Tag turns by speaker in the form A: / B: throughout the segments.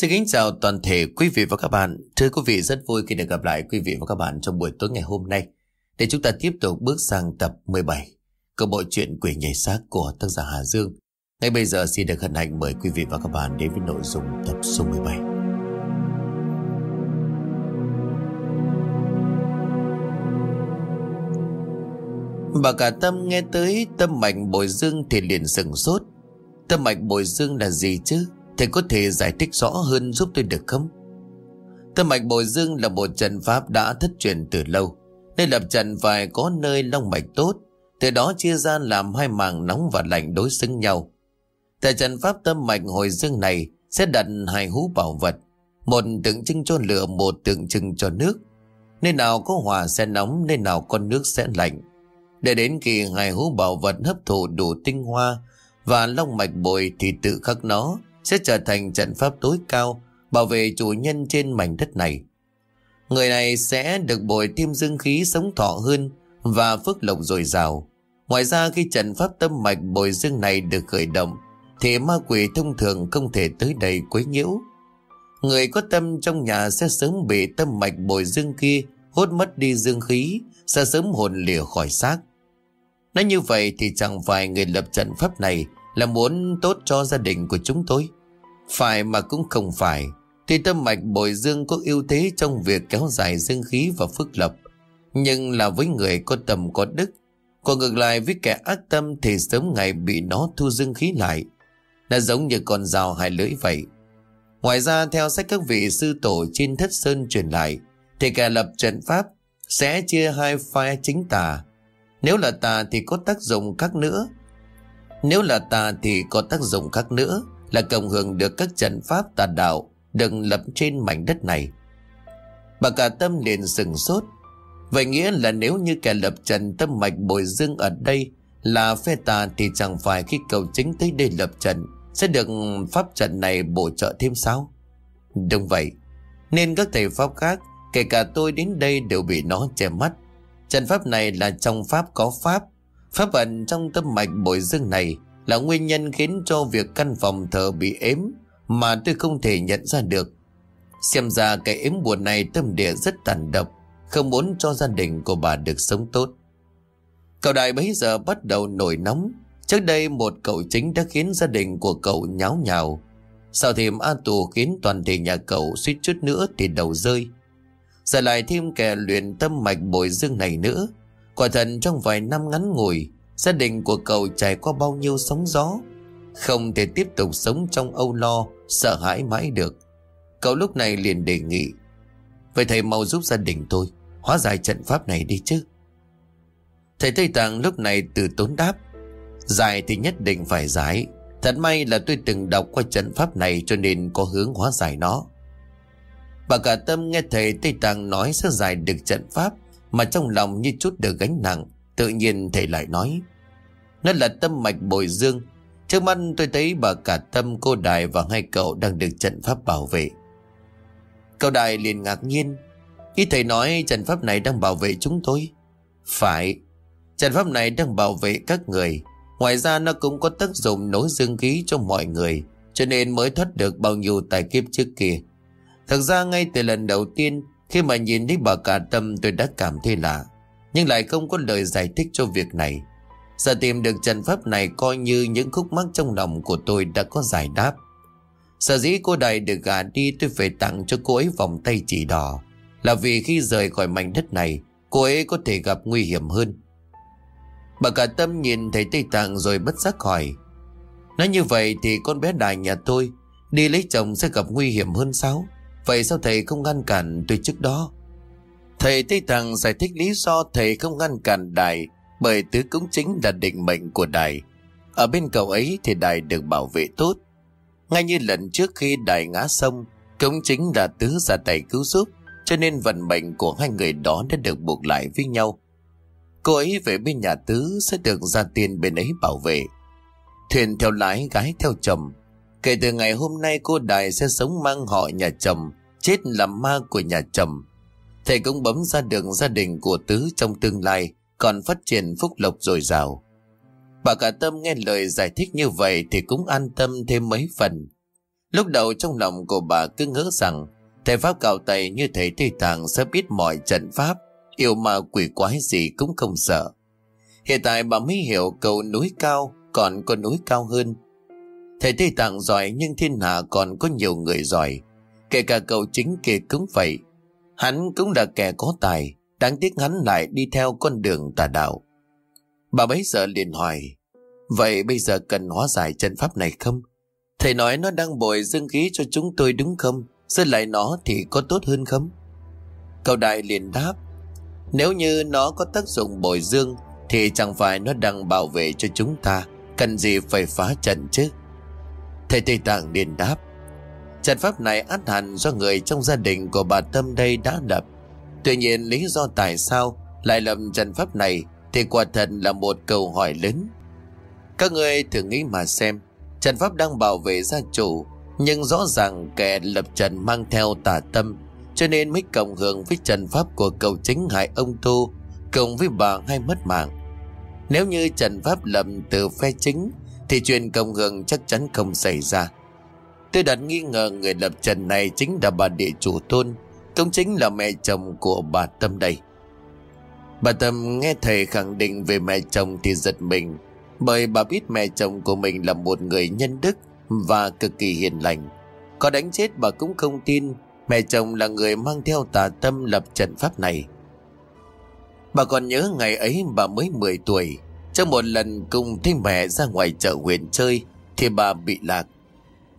A: Xin kính chào toàn thể quý vị và các bạn. Thưa quý vị, rất vui khi được gặp lại quý vị và các bạn trong buổi tối ngày hôm nay để chúng ta tiếp tục bước sang tập 17 của bộ truyện Quỷ nhảy xác của tác giả Hà Dương. Ngay bây giờ xin được hân hạnh mời quý vị và các bạn đến với nội dung tập số 17. Bà cả Tâm nghe tới, tâm mạch bồi dương thì liền sừng sốt. Tâm mạch bồi dương là gì chứ? Thầy có thể giải thích rõ hơn giúp tôi được không? Tâm mạch bồi dương là một trận pháp đã thất truyền từ lâu. Nên lập trận phải có nơi long mạch tốt. Từ đó chia ra làm hai màng nóng và lạnh đối xứng nhau. Tại trận pháp tâm mạch hồi dương này sẽ đặt hai hú bảo vật. Một tượng trưng cho lửa, một tượng trưng cho nước. Nên nào có hỏa sẽ nóng, nên nào có nước sẽ lạnh. Để đến khi hai hú bảo vật hấp thụ đủ tinh hoa và long mạch bồi thì tự khắc nó sẽ trở thành trận pháp tối cao bảo vệ chủ nhân trên mảnh đất này. Người này sẽ được bồi thêm dương khí sống thọ hơn và phước lộc dồi dào. Ngoài ra khi trận pháp tâm mạch bồi dương này được khởi động thì ma quỷ thông thường không thể tới đây quấy nhiễu. Người có tâm trong nhà sẽ sớm bị tâm mạch bồi dương kia hút mất đi dương khí, sẽ sớm hồn lìa khỏi xác. Nói như vậy thì chẳng phải người lập trận pháp này là muốn tốt cho gia đình của chúng tôi. Phải mà cũng không phải. Thì tâm mạch bồi dương có ưu thế trong việc kéo dài dương khí và phước lập. Nhưng là với người có tầm có đức. Còn ngược lại với kẻ ác tâm thì sớm ngày bị nó thu dương khí lại. Là giống như con rào hai lưỡi vậy. Ngoài ra, theo sách các vị sư tổ trên thất sơn truyền lại, thì kẻ lập trận pháp sẽ chia hai phe chính tà. Nếu là tà thì có tác dụng khác nữa nếu là tà thì có tác dụng khác nữa, là cộng hưởng được các trận pháp tà đạo được lập trên mảnh đất này. Bà cả tâm liền sừng sốt. Vậy nghĩa là nếu như kẻ lập trận tâm mạch bồi dương ở đây là phe tà thì chẳng phải khi cầu chính tới đây lập trận sẽ được pháp trận này bổ trợ thêm sao? Đúng vậy. Nên các thầy pháp khác, kể cả tôi đến đây đều bị nó che mắt. Trận pháp này là trong pháp có pháp Pháp vận trong tâm mạch bội dương này là nguyên nhân khiến cho việc căn phòng thờ bị ếm mà tôi không thể nhận ra được. Xem ra cái ếm buồn này tâm địa rất tàn độc, không muốn cho gia đình của bà được sống tốt. Cậu đại bấy giờ bắt đầu nổi nóng. Trước đây một cậu chính đã khiến gia đình của cậu nháo nhào. Sau thêm A Tù khiến toàn thể nhà cậu suýt chút nữa thì đầu rơi. Giờ lại thêm kẻ luyện tâm mạch bồi dương này nữa Quả thật trong vài năm ngắn ngủi, Gia đình của cậu trải qua bao nhiêu sóng gió, Không thể tiếp tục sống trong âu lo, Sợ hãi mãi được. Cậu lúc này liền đề nghị, Vậy thầy mau giúp gia đình tôi Hóa giải trận pháp này đi chứ. Thầy Tây Tạng lúc này từ tốn đáp, Giải thì nhất định phải giải. Thật may là tôi từng đọc qua trận pháp này Cho nên có hướng hóa giải nó. Bà cả tâm nghe thầy Tây Tạng nói sẽ giải được trận pháp mà trong lòng như chút được gánh nặng, Tự nhiên thầy lại nói, Nó là tâm mạch bồi dương. Trước mắt tôi thấy bà cả tâm, cô đài Và hai cậu đang được trận pháp bảo vệ. Cậu đài liền ngạc nhiên Khi thầy nói trận pháp này đang bảo vệ chúng tôi. Phải, Trận pháp này đang bảo vệ các người. Ngoài ra nó cũng có tác dụng nối dương khí cho mọi người, Cho nên mới thoát được bao nhiêu tài kiếp trước kia. Thực ra ngay từ lần đầu tiên khi mà nhìn thấy bà cả tâm, tôi đã cảm thấy lạ, Nhưng lại không có lời giải thích cho việc này. Giờ tìm được trận pháp này coi như những khúc mắc trong lòng của tôi đã có giải đáp. Sở dĩ cô đại được gả đi, tôi phải tặng cho cô ấy vòng tay chỉ đỏ. Là vì khi rời khỏi mảnh đất này, Cô ấy có thể gặp nguy hiểm hơn. Bà cả tâm nhìn thấy Tây Tạng rồi bất giác hỏi, Nói như vậy thì con bé đại nhà tôi Đi lấy chồng sẽ gặp nguy hiểm hơn sao? Vậy sao thầy không ngăn cản tôi trước đó? Thầy Tây Tạng giải thích lý do thầy không ngăn cản Đài bởi tứ cũng chính là định mệnh của Đài. Ở bên cầu ấy thì Đài được bảo vệ tốt. Ngay như lần trước khi Đài ngã sông, Cũng chính là tứ ra tay cứu giúp, cho nên vận mệnh của hai người đó đã được buộc lại với nhau. Cô ấy về bên nhà tứ sẽ được ra tiền bên ấy bảo vệ. Thuyền theo lái, gái theo chồng, Kể từ ngày hôm nay cô Đài sẽ sống mang họ nhà chồng, chết làm ma của nhà chồng. Thầy cũng bấm ra đường gia đình của Tứ trong tương lai, còn phát triển phúc lộc dồi dào. Bà cả tâm nghe lời giải thích như vậy thì cũng an tâm thêm mấy phần. Lúc đầu trong lòng của bà cứ ngỡ rằng thầy Pháp cào tay như thầy Tây Tạng sẽ biết mọi trận pháp, yêu ma quỷ quái gì cũng không sợ. Hiện tại bà mới hiểu cầu núi cao còn có núi cao hơn. Thầy Tây Tạng giỏi nhưng thiên hạ còn có nhiều người giỏi. Kể cả cậu chính kia cũng vậy. Hắn cũng là kẻ có tài, đáng tiếc hắn lại đi theo con đường tà đạo. Bà bấy giờ liền hỏi, vậy bây giờ cần hóa giải trận pháp này không? Thầy nói nó đang bồi dương khí cho chúng tôi đúng không? Giữ lại nó thì có tốt hơn không? Cậu đại liền đáp, nếu như nó có tác dụng bồi dương thì chẳng phải nó đang bảo vệ cho chúng ta, cần gì phải phá trận chứ? Thầy Tây Tạng liền đáp, trận pháp này át hẳn do người trong gia đình của bà Tâm đây đã lập. Tuy nhiên lý do tại sao lại lập trận pháp này thì quả thật là một câu hỏi lớn. Các người thử nghĩ mà xem, trận pháp đang bảo vệ gia chủ, nhưng rõ ràng kẻ lập trận mang theo tà tâm, cho nên mới cộng hưởng với trận pháp của cầu chính hại ông tu, cùng với bà hay mất mạng. Nếu như trận pháp lầm từ phe chính, thì chuyện công hưởng chắc chắn không xảy ra. Tôi đặt nghi ngờ người lập trận này chính là bà địa chủ thôn cũng chính là mẹ chồng của bà Tâm đây. Bà Tâm nghe thầy khẳng định về mẹ chồng thì giật mình, bởi bà biết mẹ chồng của mình là một người nhân đức và cực kỳ hiền lành. Có đánh chết bà cũng không tin mẹ chồng là người mang theo tà tâm lập trận pháp này. Bà còn nhớ ngày ấy bà mới 10 tuổi, trong một lần cùng thấy mẹ ra ngoài chợ huyện chơi thì bà bị lạc.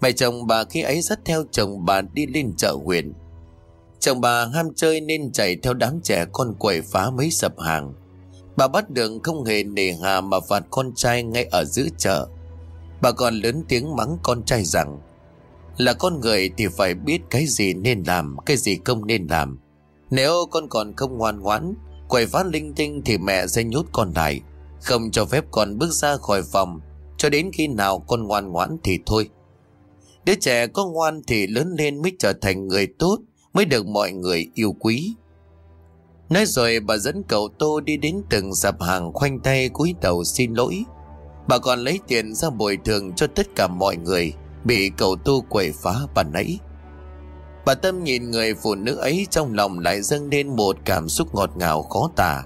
A: Mẹ chồng bà khi ấy dắt theo chồng bà đi lên chợ huyện. Chồng bà ham chơi nên chạy theo đám trẻ con quậy phá mấy sập hàng. Bà bắt đường không hề nề hà mà phạt con trai ngay ở giữa chợ. Bà còn lớn tiếng mắng con trai rằng là con người thì phải biết cái gì nên làm, cái gì không nên làm. Nếu con còn không ngoan ngoãn, quậy phá linh tinh thì mẹ sẽ nhốt con lại, không cho phép con bước ra khỏi phòng, cho đến khi nào con ngoan ngoãn thì thôi. Đứa trẻ có ngoan thì lớn lên mới trở thành người tốt, mới được mọi người yêu quý. Nói rồi bà dẫn cậu Tô đi đến từng dạp hàng khoanh tay cúi đầu xin lỗi. Bà còn lấy tiền ra bồi thường cho tất cả mọi người bị cậu Tô quậy phá bàn nãy. Bà Tâm nhìn người phụ nữ ấy trong lòng lại dâng lên một cảm xúc ngọt ngào khó tả.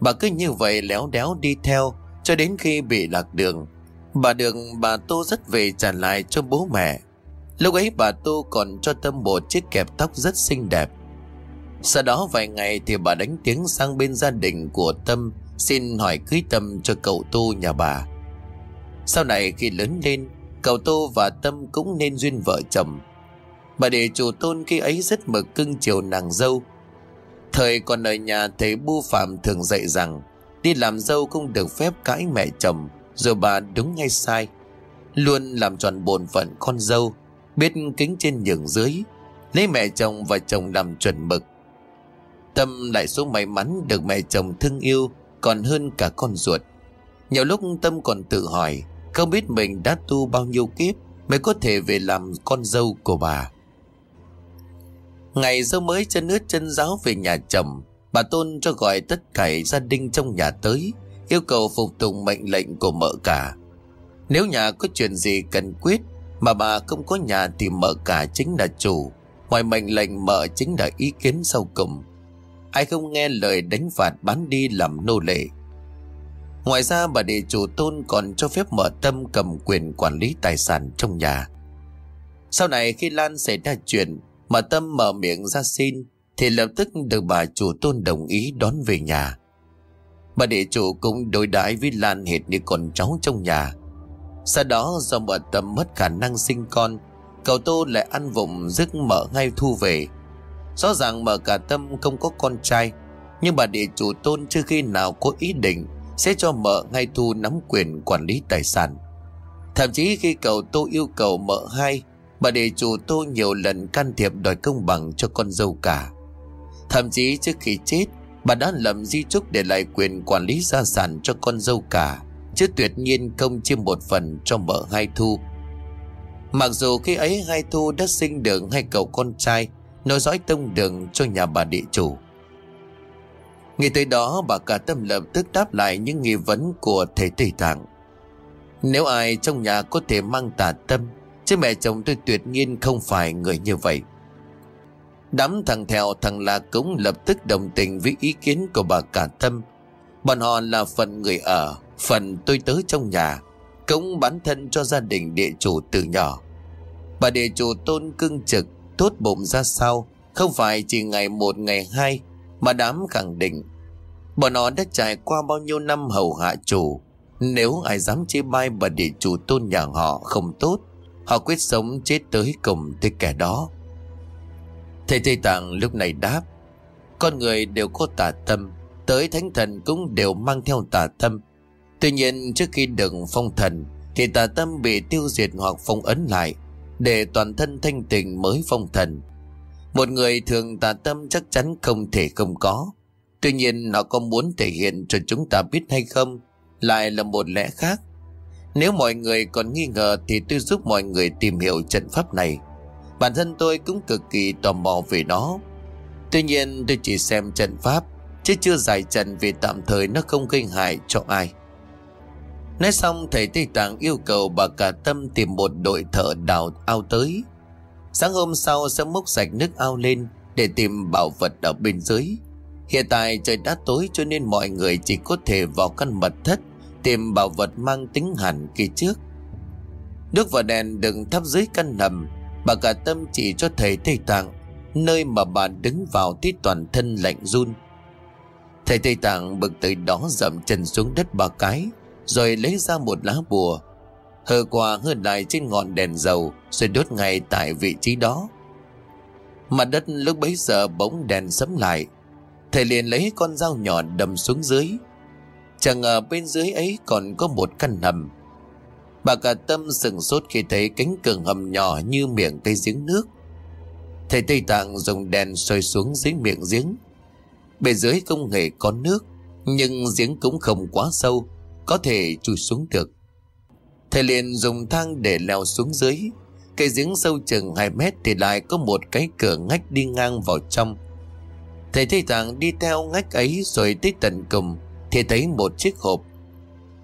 A: Bà cứ như vậy léo đéo đi theo cho đến khi bị lạc đường. Bà được bà Tô rất về trả lại cho bố mẹ. Lúc ấy bà Tô còn cho Tâm một chiếc kẹp tóc rất xinh đẹp. Sau đó vài ngày thì bà đánh tiếng sang bên gia đình của Tâm xin hỏi cưới Tâm cho cậu Tô nhà bà. Sau này khi lớn lên, cậu Tô và Tâm cũng nên duyên vợ chồng. Bà để chủ tôn khi ấy rất mực cưng chiều nàng dâu. Thời còn ở nhà thầy Bu Phạm thường dạy rằng đi làm dâu không được phép cãi mẹ chồng rồi bà đúng hay sai. Luôn làm tròn bổn phận con dâu, biết kính trên nhường dưới, lấy mẹ chồng và chồng làm chuẩn mực Tâm lại số may mắn được mẹ chồng thương yêu còn hơn cả con ruột. Nhiều lúc Tâm còn tự hỏi không biết mình đã tu bao nhiêu kiếp mới có thể về làm con dâu của bà. Ngày dâu mới chân ướt chân giáo về nhà chồng, bà Tôn cho gọi tất cả gia đình trong nhà tới, yêu cầu phục tùng mệnh lệnh của mợ cả. Nếu nhà có chuyện gì cần quyết mà bà không có nhà thì mợ cả chính là chủ, ngoài mệnh lệnh mợ chính là ý kiến sau cùng. Ai không nghe lời đánh phạt bán đi làm nô lệ Ngoài ra bà địa chủ tôn còn cho phép mở tâm cầm quyền quản lý tài sản trong nhà Sau này khi Lan xảy ra chuyện mà tâm mở miệng ra xin, Thì lập tức được bà chủ tôn đồng ý đón về nhà. Bà địa chủ cũng đối đãi với Lan hệt như con cháu trong nhà. Sau đó, do bà tâm mất khả năng sinh con, Cậu Tô lại ăn vụng dứt mở ngay thu về. Rõ ràng mở cả tâm không có con trai, Nhưng bà địa chủ tôn chưa khi nào có ý định Sẽ cho mợ ngay thu nắm quyền quản lý tài sản. Thậm chí khi cậu tô yêu cầu mợ hai Bà để chủ tô nhiều lần can thiệp đòi công bằng cho con dâu cả. Thậm chí trước khi chết, Bà đã lầm di trúc để lại quyền quản lý gia sản cho con dâu cả, Chứ tuyệt nhiên không chia một phần cho vợ hai thu. Mặc dù khi ấy hai thu đã sinh được hai cậu con trai Nói dõi tông đường cho nhà bà địa chủ. Nghe tới đó, bà cả tâm lập tức đáp lại những nghi vấn của thầy Tây Tạng Nếu ai trong nhà có thể mang tà tâm Chứ mẹ chồng tôi tuyệt nhiên không phải người như vậy. Đám thằng theo thằng là cũng lập tức đồng tình với ý kiến của bà cả tâm Bọn họ là phần người ở, Phần tôi tớ trong nhà, Cũng bán thân cho gia đình địa chủ từ nhỏ. Bà địa chủ tôn cưng trực, Tốt bụng ra sao, Không phải chỉ ngày một, ngày hai Mà đám khẳng định. Bọn họ đã trải qua bao nhiêu năm hầu hạ chủ, Nếu ai dám chê bai bà địa chủ tôn nhà họ không tốt Họ quyết sống chết tới cùng tới kẻ đó. Thầy Tây Tạng lúc này đáp, Con người đều có tà tâm, Tới thánh thần cũng đều mang theo tà tâm. Tuy nhiên trước khi được phong thần, Thì tà tâm bị tiêu diệt hoặc phong ấn lại, Để toàn thân thanh tịnh mới phong thần. Một người thường tà tâm chắc chắn không thể không có. Tuy nhiên nó có muốn thể hiện cho chúng ta biết hay không, Lại là một lẽ khác. Nếu mọi người còn nghi ngờ Thì tôi giúp mọi người tìm hiểu trận pháp này. Bản thân tôi cũng cực kỳ tò mò về nó. Tuy nhiên, tôi chỉ xem trận pháp, Chứ chưa giải trận vì tạm thời nó không gây hại cho ai. Nói xong, thầy Tây Tạng yêu cầu bà cả tâm tìm một đội thợ đào ao tới. Sáng hôm sau sẽ múc sạch nước ao lên Để tìm bảo vật ở bên dưới. Hiện tại trời đã tối cho nên mọi người chỉ có thể vào căn mật thất. Tìm bảo vật mang tính hẳn kỳ trước. Nước và đèn đừng thắp dưới căn nầm, Bà cả tâm chỉ cho thầy Tây Tạng, Nơi mà bà đứng vào thấy toàn thân lạnh run. Thầy Tây Tạng bực tới đó dậm chân xuống đất ba cái, Rồi lấy ra một lá bùa. Hờ qua hơ lại trên ngọn đèn dầu, Rồi đốt ngay tại vị trí đó. Mặt đất lúc bấy giờ bỗng đèn sấm lại. Thầy liền lấy con dao nhỏ đâm xuống dưới Chẳng ngờ bên dưới ấy còn có một căn hầm. Bà cả tâm sừng sốt khi thấy cánh cửa hầm nhỏ như miệng cây giếng nước. Thầy Tây Tạng dùng đèn soi xuống dưới miệng giếng. Bề dưới không hề có nước, Nhưng giếng cũng không quá sâu, Có thể chui xuống được. Thầy liền dùng thang để leo xuống dưới. Cây giếng sâu chừng 2 mét Thì lại có một cái cửa ngách đi ngang vào trong. Thầy Tây Tạng đi theo ngách ấy Rồi tới tận cùng. Thì thấy một chiếc hộp.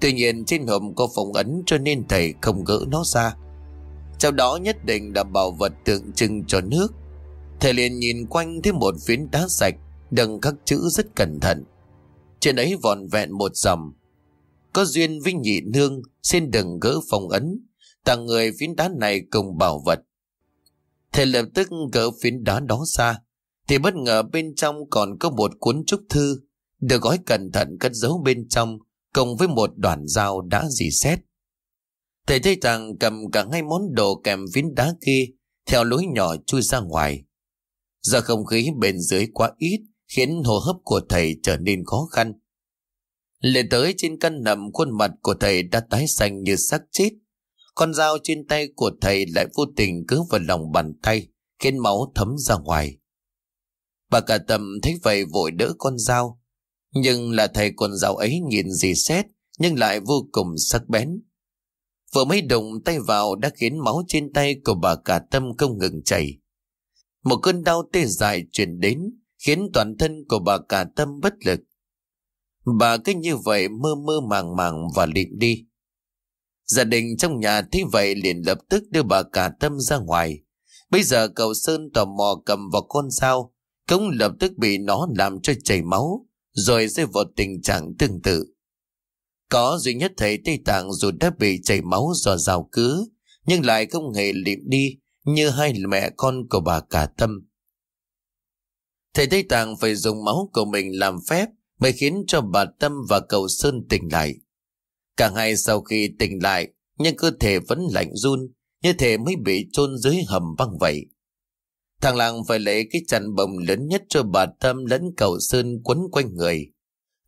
A: Tuy nhiên trên hộp có phong ấn Cho nên thầy không gỡ nó ra. Trong đó nhất định là bảo vật tượng trưng cho nước. Thầy liền nhìn quanh thấy một phiến đá sạch Đừng khắc chữ rất cẩn thận. Trên ấy vòn vẹn một dòng. Có duyên với nhị nương, Xin đừng gỡ phong ấn. Tặng người phiến đá này cùng bảo vật. Thầy lập tức gỡ phiến đá đó ra. Thì bất ngờ bên trong còn có một cuốn trúc thư. Được gói cẩn thận cất giấu bên trong Cùng với một đoạn dao đã dì xét Thầy thấy rằng cầm cả hai món đồ kèm viên đá kia Theo lối nhỏ chui ra ngoài Do không khí bên dưới quá ít khiến hô hấp của thầy trở nên khó khăn. Lên tới trên căn nằm khuôn mặt của thầy đã tái xanh như xác chết. Con dao trên tay của thầy lại vô tình cứ vào lòng bàn tay, khiến máu thấm ra ngoài. Bà cả tầm thấy vậy vội đỡ con dao. Nhưng là thầy quần giáo ấy nhìn gì xét, nhưng lại vô cùng sắc bén. Vừa mới đụng tay vào đã khiến máu trên tay của bà cả tâm không ngừng chảy. Một cơn đau tê dại truyền đến, khiến toàn thân của bà cả tâm bất lực. Bà cứ như vậy mơ mơ màng màng và lịm đi. Gia đình trong nhà thấy vậy liền lập tức đưa bà cả tâm ra ngoài. Bây giờ cậu Sơn tò mò cầm vào con dao, cũng lập tức bị nó làm cho chảy máu, rồi rơi vào tình trạng tương tự. Có duy nhất thầy Tây Tạng dù đã bị chảy máu do rào cứ, nhưng lại không hề lịm đi như hai mẹ con của bà cả tâm. Thầy Tây Tạng phải dùng máu của mình làm phép mới khiến cho bà Tâm và cậu Sơn tỉnh lại. Cả hai sau khi tỉnh lại, nhưng cơ thể vẫn lạnh run, như thể mới bị chôn dưới hầm băng vậy. Thằng làng phải lấy cái chăn bồng lớn nhất cho bà Tâm lẫn cầu Sơn quấn quanh người.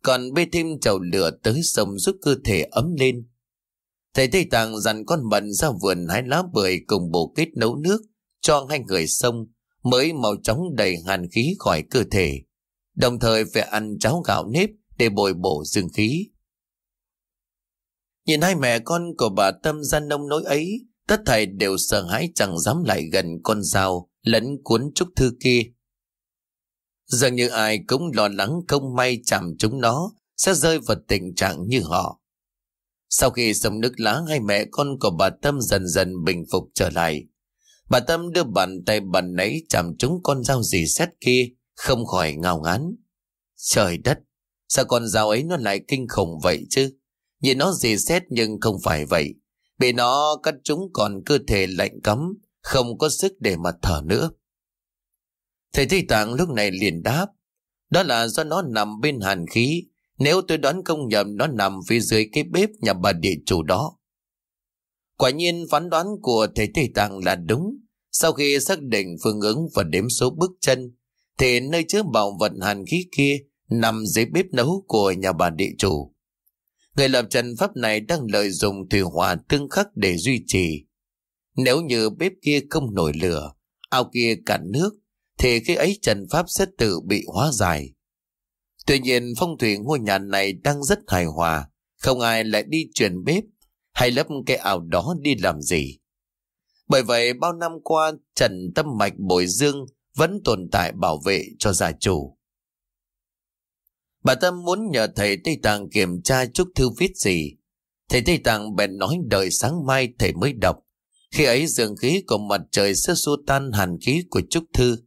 A: Còn bê thêm chậu lửa tới sông giúp cơ thể ấm lên. Thầy Tây Tạng dặn con mận ra vườn hái lá bưởi cùng bổ kết nấu nước cho hai người sông mới mau chóng đầy hàn khí khỏi cơ thể, đồng thời phải ăn cháo gạo nếp để bồi bổ dương khí. Nhìn hai mẹ con của bà Tâm ra nông nỗi ấy, tất thảy đều sợ hãi chẳng dám lại gần con dao lẫn cuốn trúc thư kia. Dường như ai cũng lo lắng không may chạm chúng nó sẽ rơi vào tình trạng như họ. Sau khi sông nước lá hai mẹ con của bà Tâm dần dần bình phục trở lại. Bà Tâm đưa bàn tay bàn nấy chạm trúng con dao dì xét kia, không khỏi ngao ngán. Trời đất, sao con dao ấy nó lại kinh khủng vậy chứ? Nhìn nó dì xét nhưng không phải vậy. Bị nó cắt chúng còn cơ thể lạnh cấm, không có sức để mà thở nữa. Thầy Thi Tạng lúc này liền đáp, đó là do nó nằm bên hàn khí, nếu tôi đoán không nhầm nó nằm phía dưới cái bếp nhà bà địa chủ đó. Quả nhiên phán đoán của thầy Thi Tạng là đúng. Sau khi xác định phương ứng và đếm số bước chân, thì nơi chứa bảo vật hàn khí kia nằm dưới bếp nấu của nhà bà địa chủ. Người lập trần pháp này đang lợi dụng thủy hỏa tương khắc để duy trì. Nếu như bếp kia không nổi lửa, ao kia cạn nước, thì khi ấy trần pháp sẽ tự bị hóa giải. Tuy nhiên phong thủy ngôi nhà này đang rất hài hòa, không ai lại đi chuyển bếp hay lấp cái ảo đó đi làm gì. Bởi vậy bao năm qua Trần Tâm Mạch Bồi Dương vẫn tồn tại bảo vệ cho gia chủ. Bà Tâm muốn nhờ thầy Tây Tạng kiểm tra chút thư viết gì. Thầy Tây Tạng bèn nói đợi sáng mai thầy mới đọc. Khi ấy dương khí của mặt trời sẽ xua tan hàn khí của Trúc Thư,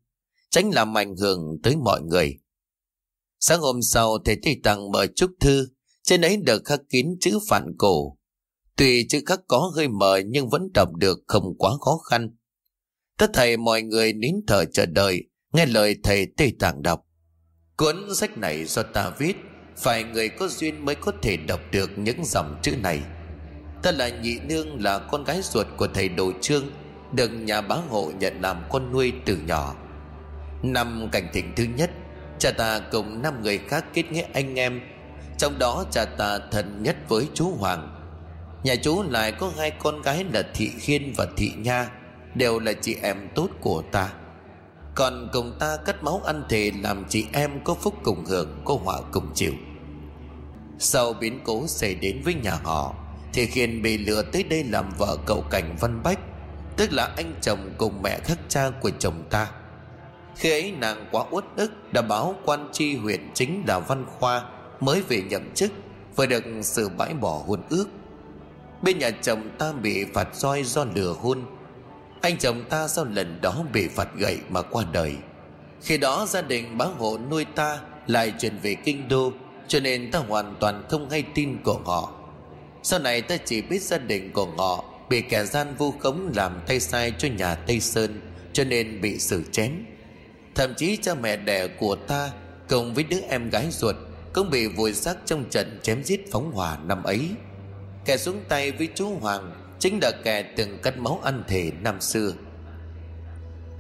A: tránh làm ảnh hưởng tới mọi người. Sáng hôm sau thầy Tây Tạng mở Trúc Thư, trên ấy được khắc kín chữ phản cổ. Tuy chữ khắc có hơi mờ nhưng vẫn đọc được không quá khó khăn. Tất thầy mọi người nín thở chờ đợi, nghe lời thầy Tây Tạng đọc. Cuốn sách này do ta viết, phải người có duyên mới có thể đọc được những dòng chữ này. Thật là nhị nương là con gái ruột của thầy Đồ Trương, được nhà bá hộ nhận làm con nuôi từ nhỏ. Năm cảnh thịnh thứ nhất, cha ta cùng năm người khác kết nghĩa anh em, trong đó cha ta thân nhất với chú Hoàng. Nhà chú lại có hai con gái là Thị Khiên và Thị Nha, đều là chị em tốt của ta. Còn cùng ta cắt máu ăn thề làm chị em có phúc cùng hưởng, có họa cùng chịu. Sau biến cố xảy đến với nhà họ, thì Khiên bị lừa tới đây làm vợ cậu Cảnh Văn Bách, tức là anh chồng cùng mẹ khắc cha của chồng ta. Khi ấy nàng quá uất ức đã báo quan tri huyện chính là Văn Khoa mới về nhậm chức và được sự bãi bỏ hôn ước. Bên nhà chồng ta bị phạt roi do lừa hôn Anh chồng ta sau lần đó bị phạt gậy mà qua đời Khi đó gia đình bá hộ nuôi ta lại chuyển về kinh đô Cho nên ta hoàn toàn không hay tin của họ sau này ta chỉ biết gia đình của họ Bị kẻ gian vu khống làm tay sai cho nhà Tây Sơn, Cho nên bị xử chém. Thậm chí cha mẹ đẻ của ta Cùng với đứa em gái ruột Cũng bị vùi xác trong trận chém giết phóng hỏa năm ấy. Kẻ xuống tay với chú Hoàng Chính là kẻ từng cắt máu ăn thể năm xưa.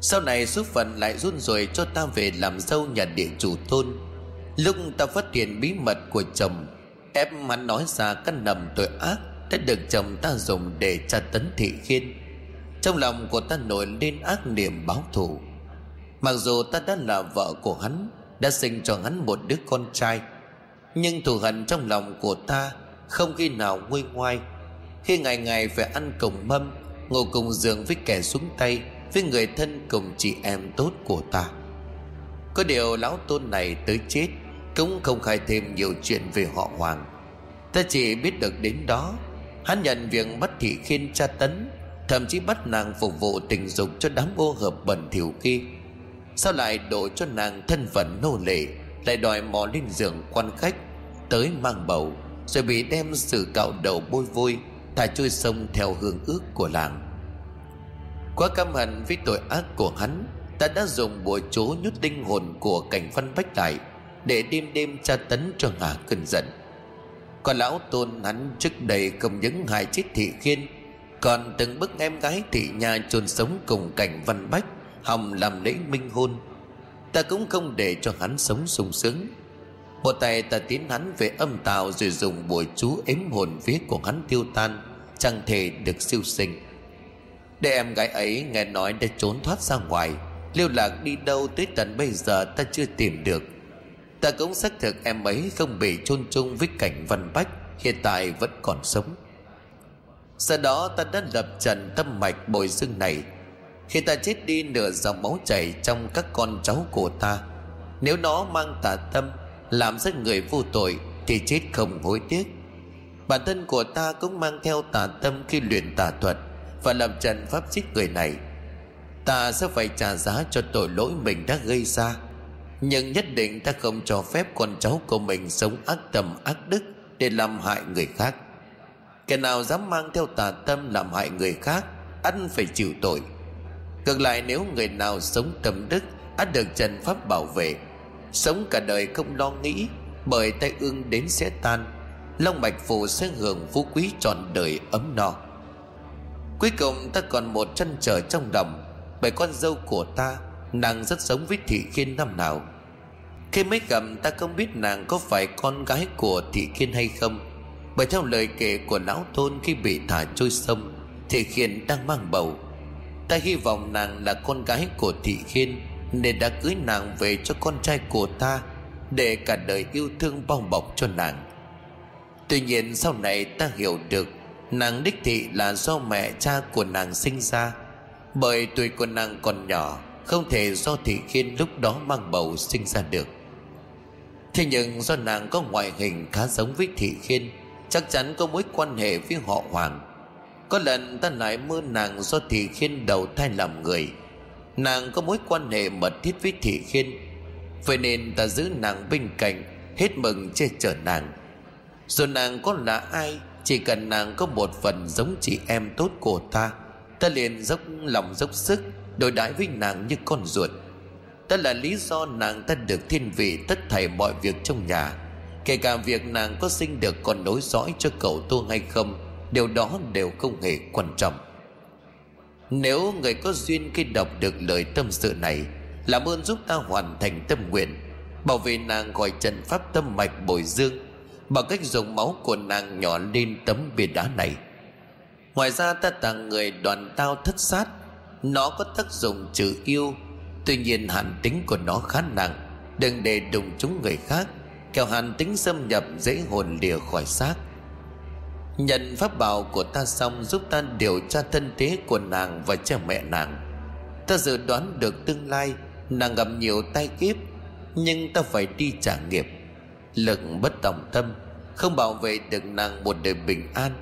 A: Sau này số phận lại run rồi cho ta về làm dâu nhà địa chủ thôn. Lúc ta phát hiện bí mật của chồng Ép hắn nói ra căn nầm tội ác Đã được chồng ta dùng để tra tấn thị khiên. Trong lòng của ta nổi lên ác niệm báo thù. Mặc dù ta đã là vợ của hắn, Đã sinh cho hắn một đứa con trai, Nhưng thù hận trong lòng của ta Không khi nào nguôi ngoai. Khi ngày ngày phải ăn cùng mâm Ngồi cùng giường với kẻ xuống tay, Với người thân cùng chị em tốt của ta. Có điều lão tôn này tới chết cũng không khai thêm nhiều chuyện về họ Hoàng. Ta chỉ biết được đến đó, Hắn nhận việc bắt thị khiên tra tấn, Thậm chí bắt nàng phục vụ tình dục cho đám ô hợp bẩn thỉu kia. Sao lại đổ cho nàng thân phận nô lệ, Lại đòi mò lên giường quan khách, Tới mang bầu, Rồi bị đem sự cạo đầu bôi vôi, Thả trôi sông theo hương ước của làng. Quá căm hận với tội ác của hắn, Ta đã dùng bùa chú nhút linh hồn của cảnh văn bách lại để đêm đêm tra tấn cho ngả cơn giận. Còn lão tôn hắn trước đây không những hại chết thị khiên, Còn từng bức em gái thị nhà chôn sống cùng cảnh văn bách, hòng làm lễ minh hôn. Ta cũng không để cho hắn sống sung sướng. Một tay ta tiến hắn về âm tào rồi dùng bùa chú ếm hồn vía của hắn tiêu tan, chẳng thể được siêu sinh. Để em gái ấy nghe nói đã trốn thoát ra ngoài lưu lạc đi đâu tới tận bây giờ ta chưa tìm được ta cũng xác thực em ấy không bị chôn chung với cảnh văn bách, hiện tại vẫn còn sống. Sau đó ta đã lập trần tâm mạch bồi dương này. Khi ta chết đi, nửa dòng máu chảy trong các con cháu của ta. Nếu nó mang tà tâm, Làm giết người vô tội, Thì chết không hối tiếc. Bản thân của ta cũng mang theo tà tâm khi luyện tà thuật Và làm trần pháp giết người này. Ta sẽ phải trả giá cho tội lỗi mình đã gây ra. Nhưng nhất định ta không cho phép con cháu của mình sống ác tâm, ác đức Để làm hại người khác. Kẻ nào dám mang theo tà tâm làm hại người khác, ăn phải chịu tội. Ngược lại, nếu người nào sống tâm đức ắt được trần pháp bảo vệ, Sống cả đời không lo nghĩ, Bởi tay ương đến sẽ tan, Long mạch phù sẽ hưởng phú quý trọn đời ấm no. Cuối cùng, ta còn một chân trở trong lòng, Bởi con dâu của ta, Nàng rất sống với thị khiên năm nào. Khi mới gặp, ta không biết nàng có phải con gái của thị kiên hay không. Bởi theo lời kể của lão thôn khi bị thả trôi sông, Thị kiên đang mang bầu. Ta hy vọng nàng là con gái của thị kiên Nên đã cưới nàng về cho con trai của ta, Để cả đời yêu thương bao bọc cho nàng. Tuy nhiên sau này ta hiểu được, Nàng đích thị là do mẹ cha của nàng sinh ra. Bởi tuổi của nàng còn nhỏ, Không thể do thị khiên lúc đó mang bầu sinh ra được. Thế nhưng do nàng có ngoại hình khá giống với thị khiên, Chắc chắn có mối quan hệ với họ hoàng. Có lần ta lại mơ nàng do thị khiên đầu thai làm người. Nàng có mối quan hệ mật thiết với thị khiên, Vậy nên ta giữ nàng bên cạnh, Hết mừng che chở nàng. Dù nàng có là ai, Chỉ cần nàng có một phần giống chị em tốt của ta Ta liền dốc lòng dốc sức Đối đãi với nàng như con ruột. Đó là lý do nàng ta được thiên vị tất thảy mọi việc trong nhà. Kể cả việc nàng có sinh được con nối dõi cho cậu tu hay không, Điều đó đều không hề quan trọng. Nếu người có duyên khi đọc được lời tâm sự này, Làm ơn giúp ta hoàn thành tâm nguyện, Bảo vệ nàng khỏi trận pháp tâm mạch bồi dương Bằng cách dùng máu của nàng nhỏ lên tấm bia đá này. Ngoài ra ta tặng người đoàn tao thất sát, Nó có tác dụng trừ yêu Tuy nhiên hạn tính của nó khá nặng, Đừng để đụng chúng người khác, Kẻo hạn tính xâm nhập dễ hồn lìa khỏi xác. Nhận pháp bảo của ta xong Giúp ta điều tra thân thế của nàng và cha mẹ nàng. Ta dự đoán được tương lai, Nàng gặp nhiều tai kiếp, Nhưng ta phải đi trả nghiệp. Lực bất tòng tâm, Không bảo vệ được nàng một đời bình an.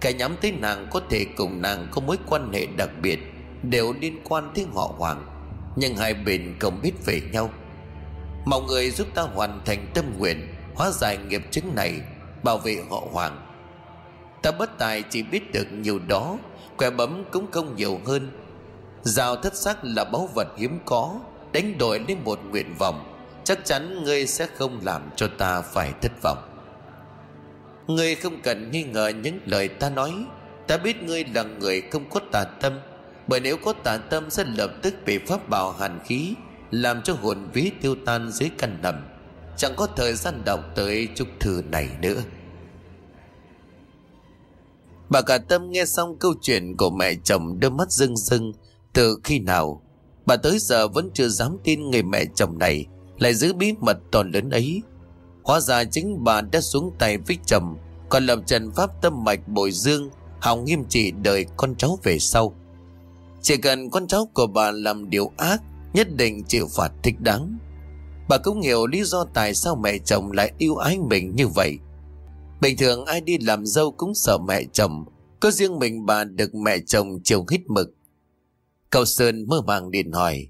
A: Cả nhóm thấy nàng có thể cùng nàng có mối quan hệ đặc biệt, Đều liên quan tới họ hoàng. Nhưng hai bên không biết về nhau. Mong người giúp ta hoàn thành tâm nguyện, Hóa giải nghiệp chứng này, Bảo vệ họ hoàng. Ta bất tài chỉ biết được nhiều đó Quẻ bấm cũng không nhiều hơn. Rào thất sắc là báu vật hiếm có, Đánh đổi lên một nguyện vọng, Chắc chắn ngươi sẽ không làm cho ta phải thất vọng. Ngươi không cần nghi ngờ những lời ta nói. Ta biết ngươi là người không có tà tâm. Bởi nếu có tà tâm sẽ lập tức bị pháp bảo hàn khí, làm cho hồn ví tiêu tan dưới căn nằm. Chẳng có thời gian đọc tới chúc thư này nữa. Bà cả tâm nghe xong câu chuyện của mẹ chồng đôi mắt rưng rưng, từ khi nào bà tới giờ vẫn chưa dám tin người mẹ chồng này lại giữ bí mật toàn lớn ấy. Hóa ra chính bà đã xuống tay với chồng, còn lập trần pháp tâm mạch bồi dương, hòng nghiêm trị đời con cháu về sau chỉ cần con cháu của bà làm điều ác, nhất định chịu phạt thích đáng. Bà cũng hiểu lý do tại sao mẹ chồng lại yêu ái mình như vậy. Bình thường ai đi làm dâu cũng sợ mẹ chồng, có riêng mình bà được mẹ chồng chiều hít mực. Cậu sơn mơ màng điện hỏi,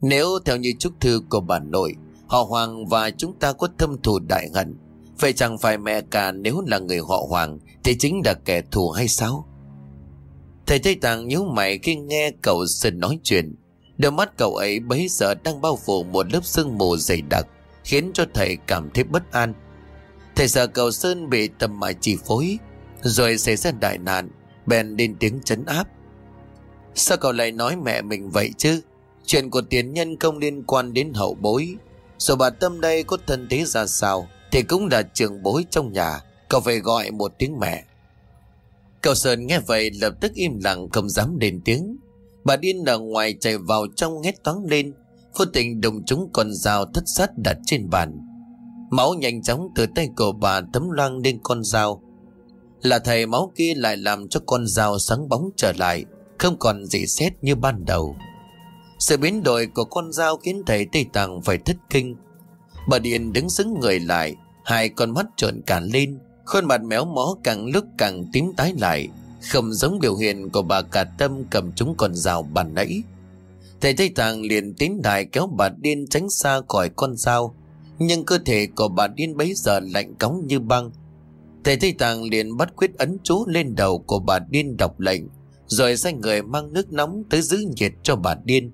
A: nếu theo như chúc thư của bà nội, họ hoàng và chúng ta có thâm thù đại hận, vậy chẳng phải mẹ cả nếu là người họ hoàng thì chính là kẻ thù hay sao? Thầy tây tàng nhíu mày khi nghe cậu sơn nói chuyện. Đôi mắt cậu ấy bấy giờ đang bao phủ một lớp sương mù dày đặc, Khiến cho thầy cảm thấy bất an. Thầy sợ cậu Sơn bị tầm mại chi phối, Rồi xảy ra đại nạn, Bèn lên tiếng chấn áp. Sao cậu lại nói mẹ mình vậy chứ? Chuyện của tiền nhân không liên quan đến hậu bối. Rồi bà Tâm đây có thân thế ra sao, Thì cũng là trường bối trong nhà. Cậu phải gọi một tiếng mẹ. Cậu Sơn nghe vậy lập tức im lặng, không dám lên tiếng. Bà điên ở ngoài chạy vào trong hét toáng lên. Vô tình đụng chúng con dao thất sát đặt trên bàn. Máu nhanh chóng từ tay cổ bà thấm loang lên con dao. Là thầy máu kia lại làm cho con dao sáng bóng trở lại, Không còn gì xét như ban đầu. Sự biến đổi của con dao khiến thầy Tây Tạng phải thất kinh. Bà Điền đứng xứng người lại, Hai con mắt trợn cả lên. Khuôn mặt méo mó càng lúc càng tím tái lại, Không giống biểu hiện của bà cả tâm cầm chúng con dao bàn nãy. Thầy Tây Tàng liền tiến đại kéo bà điên tránh xa khỏi con dao, Nhưng cơ thể của bà điên bấy giờ lạnh cóng như băng. Thầy Tây Tàng liền bắt quyết ấn chú lên đầu của bà điên đọc lệnh, Rồi sai người mang nước nóng tới giữ nhiệt cho bà điên.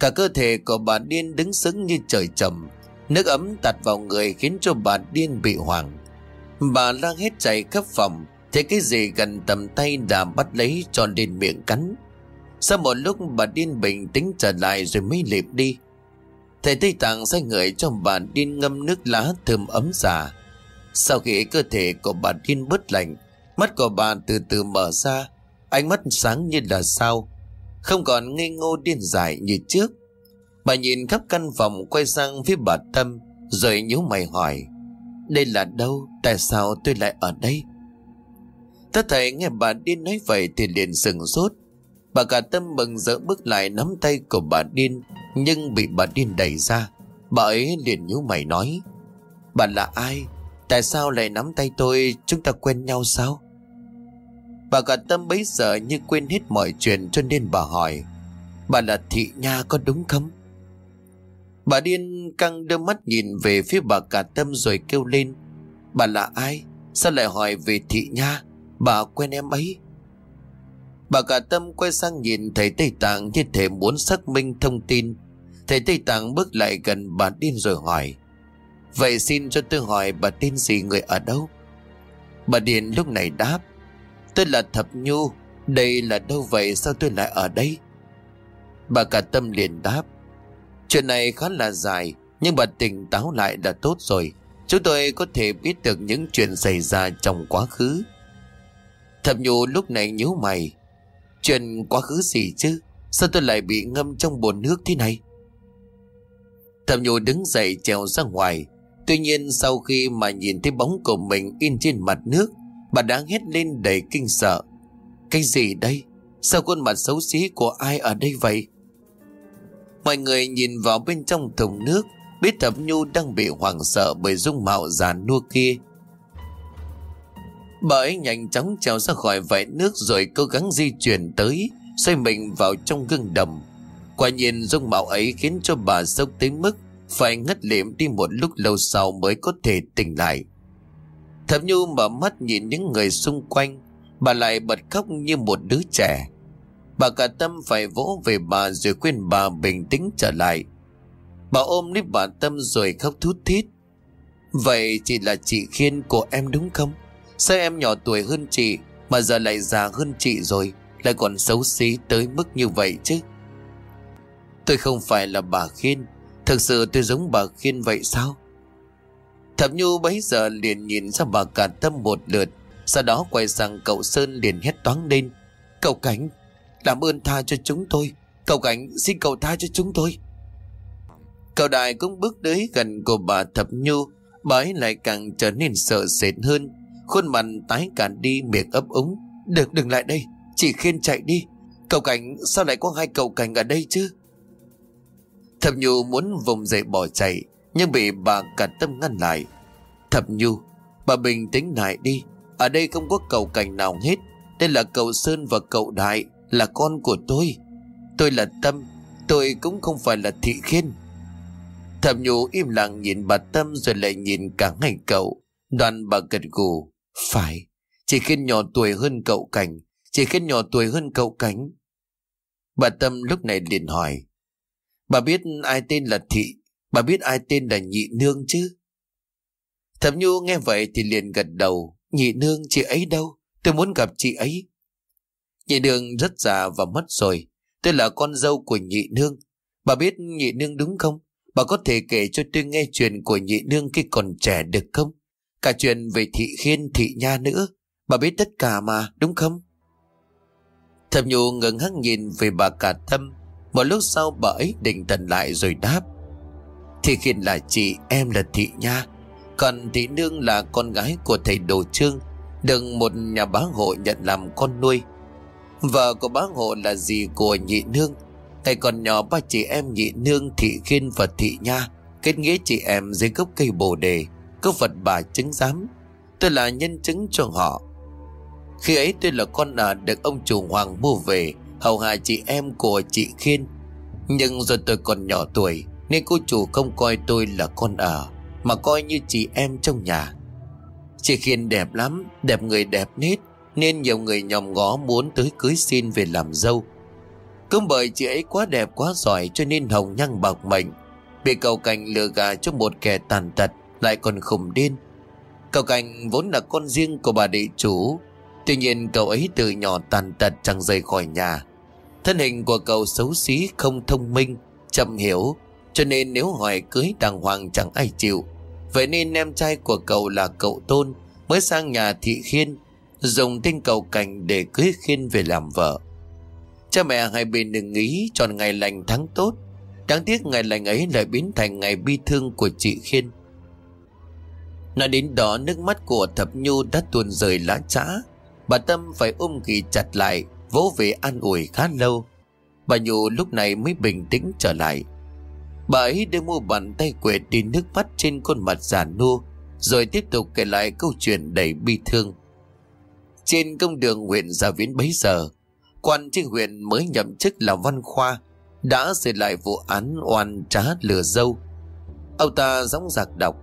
A: Cả cơ thể của bà điên đứng sững như trời trầm, Nước ấm tạt vào người khiến cho bà điên bị hoảng. Bà la hết chạy khắp phòng Thấy cái gì gần tầm tay đã bắt lấy cho lên miệng cắn. Sau một lúc, bà điên bình tĩnh trở lại rồi mới lịp đi. Thầy Tây Tạng sai người cho bà điên ngâm nước lá thơm ấm già. Sau khi cơ thể của bà điên bớt lạnh, Mắt của bà từ từ mở ra, Ánh mắt sáng như là sao. Không còn ngây ngô điên dại như trước. Bà nhìn khắp căn phòng quay sang phía bà Tâm, Rồi nhíu mày hỏi. Đây là đâu? Tại sao tôi lại ở đây? Tất thầy nghe bà Điên nói vậy Thì liền sừng sốt. Bà cả Tâm mừng rỡ bước lại nắm tay của bà Điên, Nhưng bị bà Điên đẩy ra. Bà ấy liền nhíu mày nói, Bà là ai? Tại sao lại nắm tay tôi? Chúng ta quen nhau sao? Bà cả Tâm bấy giờ như quên hết mọi chuyện Cho nên bà hỏi, Bà là Thị Nha có đúng không? Bà điên căng đưa mắt nhìn về phía bà cả tâm rồi kêu lên. Bà là ai? Sao lại hỏi về thị nha? Bà quen em ấy. Bà cả tâm quay sang nhìn thầy Tây Tạng như thể muốn xác minh thông tin. Thầy Tây Tạng bước lại gần bà điên rồi hỏi. Vậy xin cho tôi hỏi bà tên gì người ở đâu? Bà Điền lúc này đáp. Tôi là Thập Nhu. Đây là đâu vậy sao tôi lại ở đây? Bà cả tâm liền đáp. Chuyện này khá là dài, Nhưng bà tỉnh táo lại đã tốt rồi. Chúng tôi có thể biết được những chuyện xảy ra trong quá khứ. Thập nhu lúc này nhíu mày. Chuyện quá khứ gì chứ? Sao tôi lại bị ngâm trong bồn nước thế này? Thập nhu đứng dậy trèo ra ngoài. Tuy nhiên sau khi mà nhìn thấy bóng của mình in trên mặt nước, Bà đã hét lên đầy kinh sợ. Cái gì đây? Sao khuôn mặt xấu xí của ai ở đây vậy? Mọi người nhìn vào bên trong thùng nước, Biết thập nhu đang bị hoảng sợ Bởi dung mạo già nua kia. Bà ấy nhanh chóng trèo ra khỏi vải nước Rồi cố gắng di chuyển tới, Xoay mình vào trong gương đầm. Quả nhiên dung mạo ấy khiến cho bà sốc tới mức Phải ngất liệm đi một lúc lâu sau Mới có thể tỉnh lại. Thập nhu mở mắt nhìn những người xung quanh, Bà lại bật khóc như một đứa trẻ. Bà cả tâm phải vỗ về bà rồi khuyên bà bình tĩnh trở lại. Bà ôm lấy bà Tâm rồi khóc thút thít. Vậy chỉ là chị Khiên của em đúng không? Sao em nhỏ tuổi hơn chị mà giờ lại già hơn chị rồi, lại còn xấu xí tới mức như vậy chứ? Tôi không phải là bà Khiên, thực sự tôi giống bà Khiên vậy sao? Thập Nhu bấy giờ liền nhìn ra bà cả tâm một lượt, sau đó quay sang cậu Sơn liền hét toáng lên. Cậu cánh làm ơn tha cho chúng tôi. Cậu cảnh xin cậu tha cho chúng tôi. Cậu đại cũng bước tới gần của bà Thập Nhu. Bà ấy lại càng trở nên sợ sệt hơn. Khuôn mặt tái cản đi, miệng ấp úng. Được, đừng lại đây. Chị khiên chạy đi. Cậu cảnh, sao lại có hai cậu cảnh ở đây chứ? Thập Nhu muốn vùng dậy bỏ chạy, Nhưng bị bà cả tâm ngăn lại. Thập Nhu, Bà bình tĩnh lại đi. Ở đây không có cậu cảnh nào hết. Đây là cậu Sơn và cậu Đại là con của tôi. Tôi là Tâm, Tôi cũng không phải là Thị Khiên. Thẩm nhủ im lặng nhìn bà Tâm Rồi lại nhìn cả ngày cậu. Đoàn bà gật gù, Phải Chị Khiên nhỏ tuổi hơn cậu Cảnh Chị Khiên nhỏ tuổi hơn cậu Cảnh. Bà Tâm lúc này liền hỏi, Bà biết ai tên là Thị, Bà biết ai tên là Nhị Nương chứ? Thẩm Nhu nghe vậy thì liền gật đầu, Nhị Nương, chị ấy đâu? Tôi muốn gặp chị ấy. Nhị nương rất già và mất rồi. Tôi là con dâu của nhị nương. Bà biết nhị nương đúng không? Bà có thể kể cho tôi nghe chuyện của nhị nương khi còn trẻ được không? Cả chuyện về thị khiên thị nha nữa. Bà biết tất cả mà, đúng không? Thầm nhụ ngừng hắc nhìn về bà cả thâm Một lúc sau bà ấy định thần lại rồi đáp. Thị khiên là chị, em là thị nha. Còn thị nương là con gái của thầy đồ trương. Đừng một nhà bá hộ nhận làm con nuôi. Vợ của bá hộ là dì của nhị nương. Ngày còn nhỏ ba chị em nhị nương, thị khiên và thị nha. Kết nghĩa chị em dưới gốc cây bồ đề, Có vật bà chứng giám. Tôi là nhân chứng cho họ. Khi ấy tôi là con nợ được ông chủ Hoàng mua về, Hầu hạ chị em của chị Khiên. Nhưng giờ tôi còn nhỏ tuổi, Nên cô chủ không coi tôi là con ở Mà coi như chị em trong nhà. Chị Khiên đẹp lắm, Đẹp người đẹp nết. Nên nhiều người nhòm ngó muốn tới cưới xin về làm dâu. Cũng bởi chị ấy quá đẹp, quá giỏi Cho nên hồng nhăng bạc mệnh, Bị cầu cành lừa gà cho một kẻ tàn tật, Lại còn khủng điên. Cậu Cảnh vốn là con riêng của bà địa chủ, Tuy nhiên cậu ấy từ nhỏ tàn tật chẳng rời khỏi nhà. Thân hình của cậu xấu xí, không thông minh, Chậm hiểu, Cho nên nếu hỏi cưới đàng hoàng chẳng ai chịu. Vậy nên em trai của cậu là cậu Tôn, Mới sang nhà thị khiên Dùng tên cầu Cảnh để cưới khiên về làm vợ. Cha mẹ hai bên đừng nghĩ chọn ngày lành tháng tốt, Đáng tiếc ngày lành ấy lại biến thành ngày bi thương của chị Khiên. Nói đến đó, nước mắt của thập nhu đã tuôn rơi lá trã Bà Tâm phải ôm ghì chặt lại, Vỗ về an ủi khá lâu. Bà Nhu lúc này mới bình tĩnh trở lại. Bà ấy đưa mua bàn tay quẹt đi nước mắt trên khuôn mặt già nua, Rồi tiếp tục kể lại câu chuyện đầy bi thương. Trên công đường huyện Gia Viễn bấy giờ Quan trên huyện mới nhậm chức là Văn Khoa Đã xảy lại vụ án oan trá lừa dâu. Ông ta dõng dạc đọc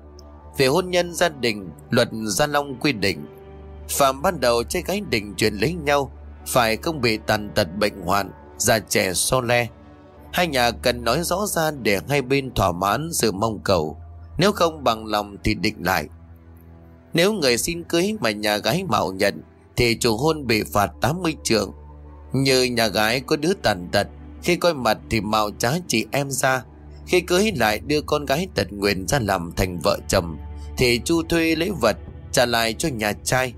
A: về hôn nhân gia đình, luật Gia Long quy định Phạm ban đầu trai gái định chuyển lấy nhau Phải không bị tàn tật bệnh hoạn Già trẻ so le. Hai nhà cần nói rõ ra để hai bên thỏa mãn sự mong cầu Nếu không bằng lòng thì định lại. Nếu người xin cưới mà nhà gái mạo nhận thì chủ hôn bị phạt 80 trường Như nhà gái có đứa tàn tật, Khi coi mặt thì mạo trá chị em ra. Khi cưới lại đưa con gái tật nguyện ra làm thành vợ chồng, Thì chu thuê lấy vật, trả lại cho nhà trai.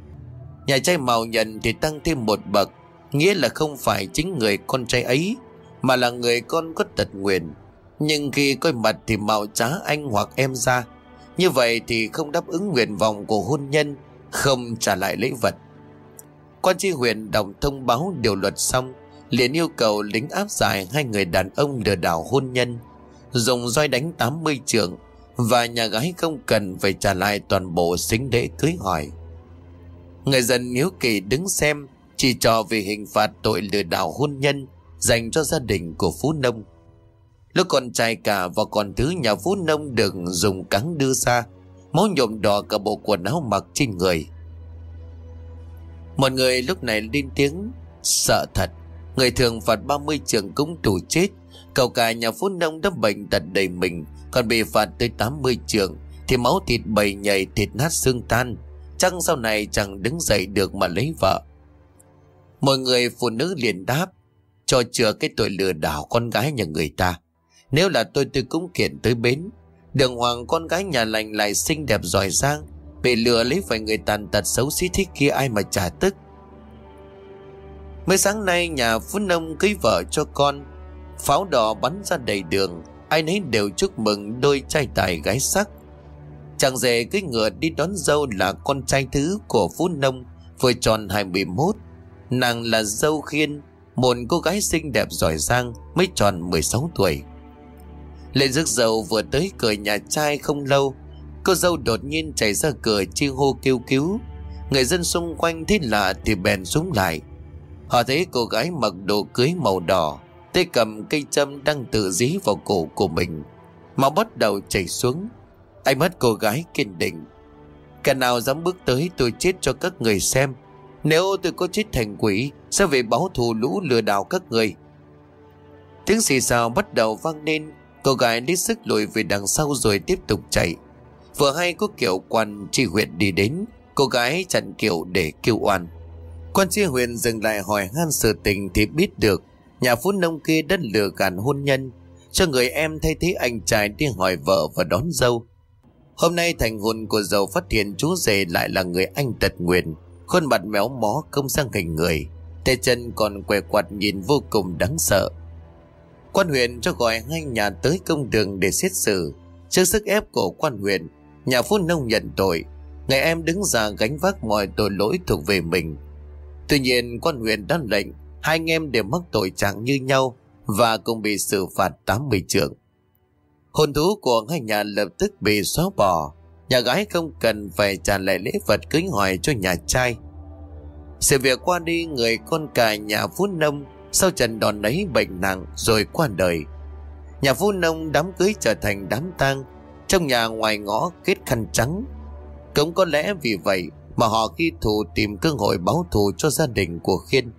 A: Nhà trai mạo nhận thì tăng thêm một bậc, Nghĩa là không phải chính người con trai ấy, Mà là người con có tật nguyện Nhưng khi coi mặt thì mạo trá anh hoặc em ra. Như vậy thì không đáp ứng nguyện vọng của hôn nhân, Không trả lại lễ vật. Quan tri huyện đọc thông báo điều luật xong liền yêu cầu lính áp giải hai người đàn ông lừa đảo hôn nhân dùng roi đánh 80 trường và nhà gái không cần phải trả lại toàn bộ xính lễ cưới hỏi. Người dân hiếu kỳ đứng xem chỉ trò về hình phạt tội lừa đảo hôn nhân dành cho gia đình của Phú Nông. Lúc còn trai cả và còn thứ nhà Phú Nông được dùng cắn đưa ra, máu nhộm đỏ cả bộ quần áo mặc trên người. Một người lúc này lên tiếng, sợ thật, người thường phạt 30 trường cũng tù chết. Cậu cả nhà phú nông đã bệnh tật đầy mình Còn bị phạt tới 80 trường Thì máu thịt bầy nhầy thịt nát xương tan. Chắc sau này chẳng đứng dậy được mà lấy vợ? Mọi người phụ nữ liền đáp Cho chừa cái tội lừa đảo con gái nhà người ta. Nếu là tôi tôi cũng kiện tới bến. Đường hoàng con gái nhà lành lại xinh đẹp giỏi giang Bị lừa lấy phải người tàn tật xấu xí thích kia ai mà trả tức. Mới sáng nay, nhà phú nông cưới vợ cho con. Pháo đỏ bắn ra đầy đường. Ai nấy đều chúc mừng, đôi trai tài gái sắc. Chàng rể cưới ngựa đi đón dâu là con trai thứ của Phú Nông, Vừa tròn 21 Nàng là dâu khiên, Một cô gái xinh đẹp giỏi giang Mới tròn 16 tuổi. Lệ rước dâu vừa tới cửa nhà trai không lâu Cô dâu đột nhiên chạy ra cửa chi hô kêu cứu. Người dân xung quanh thấy lạ thì bèn xuống lại. Họ thấy cô gái mặc đồ cưới màu đỏ, Tay cầm cây châm đang tự dí vào cổ của mình. Máu bắt đầu chảy xuống. Ánh mắt cô gái kiên định. Cả nào dám bước tới tôi chết cho các người xem. Nếu tôi có chết thành quỷ, Sẽ về báo thù lũ lừa đảo các người. Tiếng xì xào bắt đầu vang lên. Cô gái lấy sức lùi về đằng sau rồi tiếp tục chạy. Vừa hay có kiểu quan tri huyện đi đến, Cô gái chặn kiểu để kêu oan. Quan tri huyện dừng lại hỏi han sự tình thì biết được, Nhà phú nông kia đất lừa gạt hôn nhân, Cho người em thay thế anh trai đi hỏi vợ và đón dâu. Hôm nay thành hồn của dâu phát hiện chú rể lại là người anh tật nguyện Khuôn mặt méo mó không sang hình người, Tay chân còn què quạt nhìn vô cùng đáng sợ. Quan huyện cho gọi hai nhà tới công đường để xét xử, Trước sức ép của quan huyện Nhà phú nông nhận tội Ngày em đứng ra gánh vác mọi tội lỗi thuộc về mình Tuy nhiên quan huyện đã lệnh, Hai anh em đều mắc tội trạng như nhau và cùng bị xử phạt 80 trượng. Hồn thú của hai nhà lập tức bị xóa bỏ. Nhà gái không cần phải trả lại lễ vật cưới hỏi cho nhà trai Sự việc qua đi, người con cả nhà Phú Nông Sau trận đòn ấy bệnh nặng rồi qua đời Nhà Phú Nông đám cưới trở thành đám tang trong nhà ngoài ngõ kết khăn trắng. Cũng có lẽ vì vậy Mà họ khi thù tìm cơ hội báo thù cho gia đình của Khiên.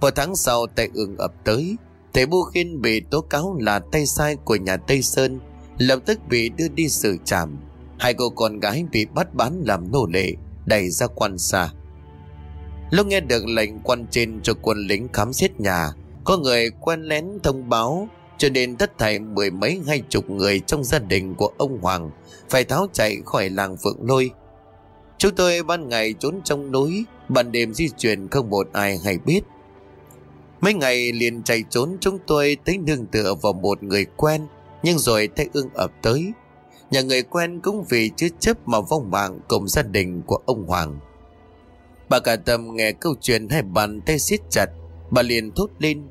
A: Một tháng sau tay ương ập tới. Thầy Bu Khiên bị tố cáo là tay sai của nhà Tây Sơn, Lập tức bị đưa đi xử trảm. Hai cô con gái bị bắt bán làm nô lệ, Đẩy ra quan xa. Lúc nghe được lệnh quan trên cho quân lính khám xét nhà, Có người quen lén thông báo cho nên tất thảy mười mấy, hai chục người trong gia đình của ông Hoàng Phải tháo chạy khỏi làng Phượng Lôi. Chúng tôi ban ngày trốn trong núi, Ban đêm di chuyển không một ai hay biết. Mấy ngày liền chạy trốn chúng tôi tới nương tựa vào một người quen, Nhưng rồi thấy ương ập tới. Nhà người quen cũng vì chứa chấp mà vong mạng cùng gia đình của ông Hoàng. Bà cả tâm nghe câu chuyện hai bàn tay siết chặt, Bà liền thốt lên,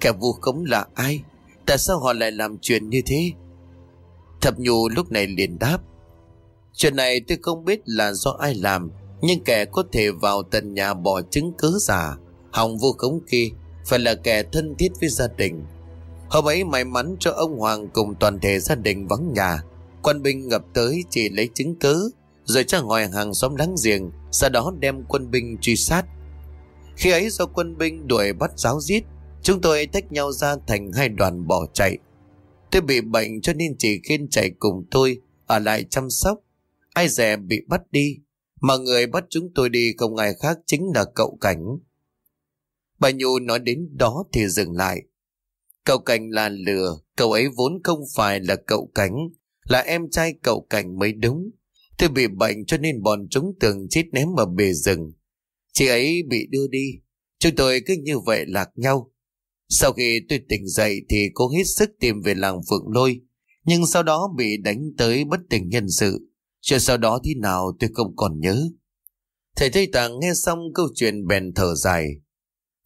A: Kẻ vu khống là ai? Tại sao họ lại làm chuyện như thế? Thập nhu lúc này liền đáp, Chuyện này tôi không biết là do ai làm, Nhưng kẻ có thể vào tận nhà bỏ chứng cứ giả Hòng vu khống kia Phải là kẻ thân thiết với gia đình. Hôm ấy may mắn cho ông Hoàng cùng toàn thể gia đình vắng nhà, Quân binh ngập tới chỉ lấy chứng cứ, Rồi cho hỏi hàng xóm láng giềng, Sau đó đem quân binh truy sát. Khi ấy do quân binh đuổi bắt giáo giết Chúng tôi tách nhau ra thành hai đoàn bỏ chạy Tôi bị bệnh cho nên chỉ khiên chạy cùng tôi, Ở lại chăm sóc Ai dè bị bắt đi, Mà người bắt chúng tôi đi không ai khác chính là cậu Cảnh Bà Nhu nói đến đó thì dừng lại Cậu Cảnh là lừa, Cậu ấy vốn không phải là cậu Cảnh, là em trai cậu Cảnh mới đúng. Tôi bị bệnh cho nên bọn chúng tưởng chết ném ở bề rừng. Chị ấy bị đưa đi. Chúng tôi cứ như vậy lạc nhau. Sau khi tôi tỉnh dậy thì cố hết sức tìm về làng Phượng Lôi. Nhưng sau đó bị đánh tới bất tỉnh nhân sự. Chuyện sau đó thế nào tôi không còn nhớ. Thầy Tây Tạng nghe xong câu chuyện bèn thở dài.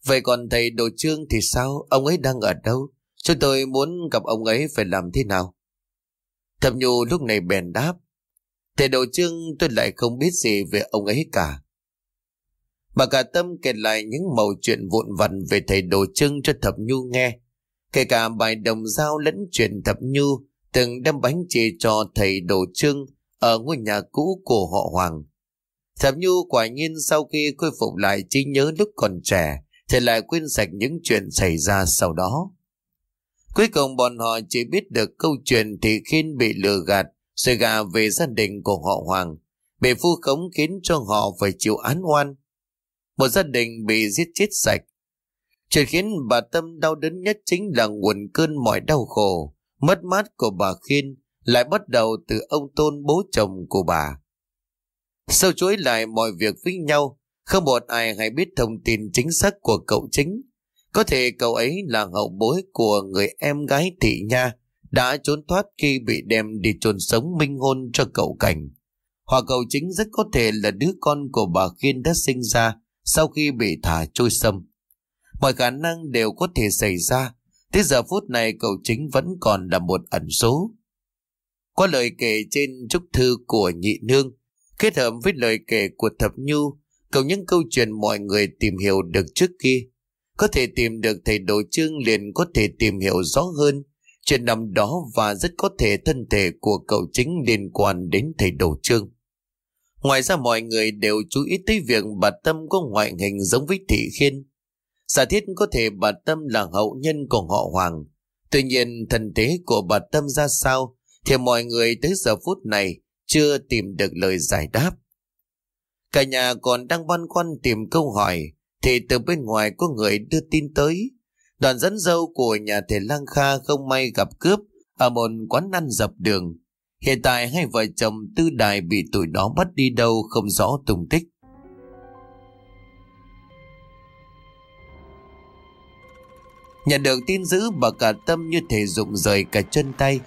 A: Vậy còn thầy Đồ Trương thì sao? Ông ấy đang ở đâu? Chúng tôi muốn gặp ông ấy phải làm thế nào? Thập nhu lúc này bèn đáp. Thầy Đồ trương tôi lại không biết gì về ông ấy cả. Bà cả tâm kể lại những mẩu chuyện vụn vặt về thầy đồ trưng cho thập nhu nghe. Kể cả bài đồng giao lẫn chuyện thập nhu từng đem bánh chì cho thầy đồ trưng ở ngôi nhà cũ của họ Hoàng. Thập nhu quả nhiên sau khi khôi phục lại trí nhớ lúc còn trẻ thì lại quên sạch những chuyện xảy ra sau đó. Cuối cùng bọn họ chỉ biết được câu chuyện thì khiên bị lừa gạt, rồi gà về gia đình của họ Hoàng. Bị phu khống khiến cho họ phải chịu án oan. Một gia đình bị giết chết sạch. Chuyện khiến bà Tâm đau đớn nhất chính là nguồn cơn mọi đau khổ, mất mát của bà Khiên lại bắt đầu từ ông Tôn bố chồng của bà. Sau chuỗi lại mọi việc với nhau, không một ai hay biết thông tin chính xác của cậu chính. Có thể cậu ấy là hậu bối của người em gái thị nha đã trốn thoát khi bị đem đi chôn sống minh hôn cho cậu cảnh. Hoặc cậu chính rất có thể là đứa con của bà Khiên đã sinh ra sau khi bị thả trôi sông. Mọi khả năng đều có thể xảy ra, tới giờ phút này cậu chính vẫn còn là một ẩn số. Qua lời kể trên trúc thư của nhị nương, kết hợp với lời kể của thập nhu, cậu những câu chuyện mọi người tìm hiểu được trước kia, có thể tìm được thầy đồ trương liền có thể tìm hiểu rõ hơn chuyện năm đó và rất có thể thân thể của cậu chính liên quan đến thầy đồ trương. Ngoài ra mọi người đều chú ý tới việc bà Tâm có ngoại hình giống với Thị Khiên. Giả thiết có thể bà Tâm là hậu nhân của họ Hoàng. Tuy nhiên, thần thế của bà Tâm ra sao thì mọi người tới giờ phút này chưa tìm được lời giải đáp. Cả nhà còn đang băn khoăn tìm câu hỏi thì từ bên ngoài có người đưa tin tới. Đoàn dẫn dâu của nhà thầy Lang Kha không may gặp cướp ở một quán ăn dập đường. Hiện tại hai vợ chồng tư đài bị tụi đó bắt đi đâu không rõ tung tích. Nhận được tin dữ bà cả tâm như thể dụng rời cả chân tay.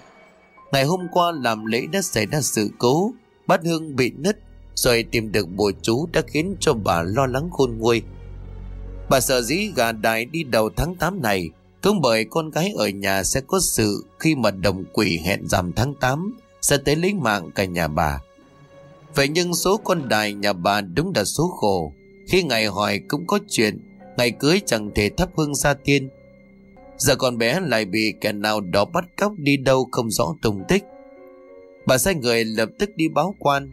A: Ngày hôm qua làm lễ đã xảy ra sự cố, bát hương bị nứt, rồi tìm được bùa chú đã khiến cho bà lo lắng khôn nguôi. Bà sợ dĩ gà đài đi đầu tháng 8 này cũng bởi con gái ở nhà sẽ có sự khi mà đồng quỷ hẹn giảm tháng 8 sẽ tới lấy mạng cả nhà bà. Vậy nhưng số con đài nhà bà đúng là số khổ. Khi ngày hỏi cũng có chuyện, ngày cưới chẳng thể thắp hương ra tiên. Giờ con bé lại bị kẻ nào đó bắt cóc đi đâu không rõ tung tích. Bà sai người lập tức đi báo quan.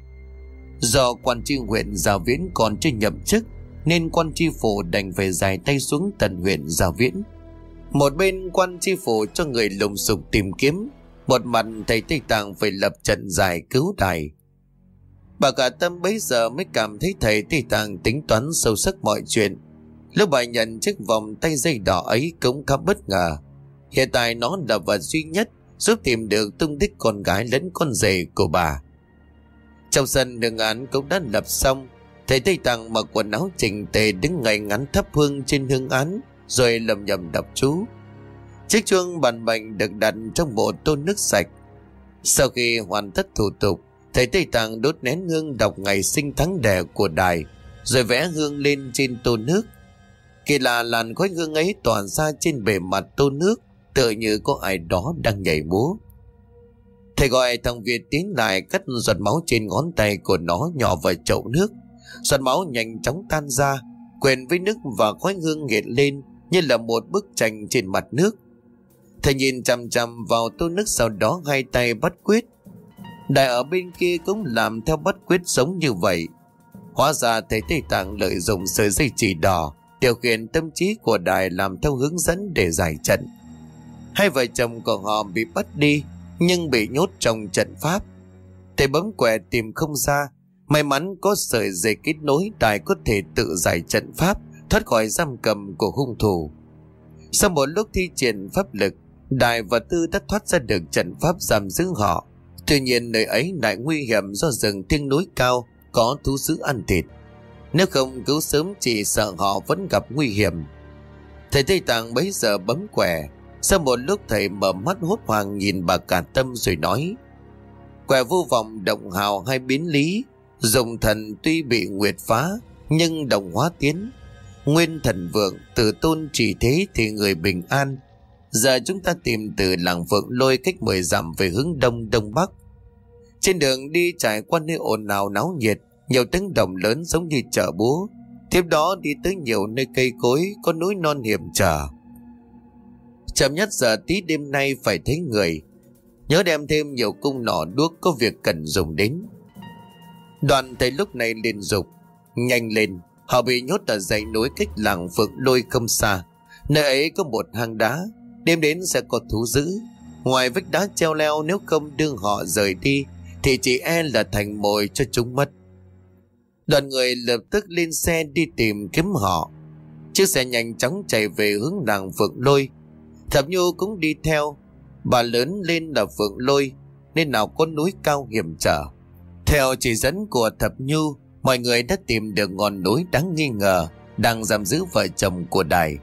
A: Do quan tri huyện Gia Viễn còn chưa nhậm chức, nên quan tri phủ đành phải dài tay xuống tận huyện Gia Viễn. Một bên quan tri phủ cho người lùng sục tìm kiếm, một mặt thầy Tây Tạng phải lập trận dài cứu đài. Bà cả tâm bấy giờ mới cảm thấy thầy Tây Tạng tính toán sâu sắc mọi chuyện. Lúc bà nhận chiếc vòng tay dây đỏ ấy cũng khá bất ngờ. Hiện tại nó là vật duy nhất giúp tìm được tung tích con gái lẫn con rể của bà. Trong sân đường án cũng đã lập xong, thầy Tây Tạng mặc quần áo chỉnh tề đứng ngay ngắn thấp hương trên hương án, rồi lầm nhầm đọc chú. Chiếc chuông bàn bệnh được đặt trong bộ tô nước sạch. Sau khi hoàn tất thủ tục, thầy Tây Tạng đốt nén hương đọc ngày sinh tháng đẻ của đài, rồi vẽ hương lên trên tô nước. Kỳ lạ làn khói hương ấy tỏa ra trên bề mặt tô nước, tựa như có ai đó đang nhảy múa. Thầy gọi thằng Việt tiến lại cắt giọt máu trên ngón tay của nó nhỏ vào chậu nước. Giọt máu nhanh chóng tan ra, quền với nước và khói hương hiện lên như là một bức tranh trên mặt nước. Thầy nhìn chằm chằm vào tô nước sau đó hai tay bắt quyết. Đại ở bên kia cũng làm theo bắt quyết sống như vậy. Hóa ra thầy Tây Tạng lợi dụng sợi dây chỉ đỏ điều khiển tâm trí của đài làm theo hướng dẫn để giải trận. Hai vợ chồng của họ bị bắt đi nhưng bị nhốt trong trận pháp. Thầy bấm quẹ tìm không ra, may mắn có sợi dây kết nối đài có thể tự giải trận pháp thoát khỏi giam cầm của hung thủ. Sau một lúc thi triển pháp lực, Đại và Tư đã thoát ra được trận pháp giam giữ họ. Tuy nhiên nơi ấy lại nguy hiểm do rừng thiên núi cao, có thú dữ ăn thịt. Nếu không cứu sớm chỉ sợ họ vẫn gặp nguy hiểm. Thầy Tây Tạng bấy giờ bấm quẻ. Sau một lúc thầy mở mắt hốt hoảng nhìn bà cả tâm rồi nói. Quẻ vô vọng động hào hay biến lý. Dùng thần tuy bị nguyệt phá, nhưng đồng hóa tiến. Nguyên thần vượng, từ tôn chỉ thế thì người bình an. Giờ chúng ta tìm từ làng phượng lôi cách 10 dặm về hướng đông đông bắc. Trên đường đi trải qua nơi ồn ào náo nhiệt, nhiều tiếng động lớn giống như chợ búa. Tiếp đó đi tới nhiều nơi cây cối có núi non hiểm trở. Chậm nhất giờ tí đêm nay phải thấy người. Nhớ đem thêm nhiều cung nỏ đuốc có việc cần dùng đến. Đoàn thấy lúc này liền dục Nhanh lên Họ bị nhốt ở dãy núi cách làng phượng lôi không xa Nơi ấy có một hang đá Đêm đến sẽ có thú dữ Ngoài vách đá treo leo nếu không đưa họ rời đi Thì chỉ e là thành mồi cho chúng mất Đoàn người lập tức lên xe đi tìm kiếm họ. Chiếc xe nhanh chóng chạy về hướng làng Phượng Lôi. Thập Nhu cũng đi theo. Bà lớn lên là Phượng Lôi, nên nào có núi cao hiểm trở. Theo chỉ dẫn của Thập Nhu, mọi người đã tìm được ngọn núi đáng nghi ngờ, đang giam giữ vợ chồng của Đài.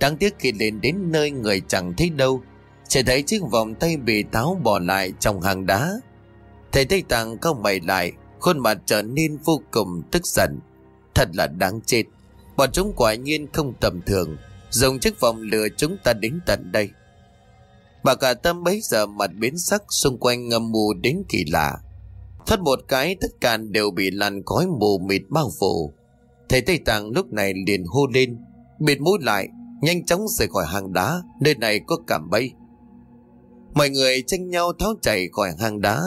A: Đáng tiếc khi lên đến nơi người chẳng thấy đâu, chỉ thấy chiếc vòng tay bị tháo bỏ lại trong hàng đá. Thầy Tây Tạng cao mày lại, Khuôn mặt trở nên vô cùng tức giận. Thật là đáng chết. Bọn chúng quả nhiên không tầm thường Dùng chiếc vòng lừa chúng ta đến tận đây. Bà cả tâm bấy giờ mặt biến sắc Xung quanh ngầm mù đến kỳ lạ. Thoát một cái tất cả đều bị làn khói mù mịt bao phủ. Thầy Tây Tạng lúc này liền hô lên Bịt mũi lại Nhanh chóng rời khỏi hang đá Nơi này có cảm bay Mọi người tranh nhau tháo chạy khỏi hang đá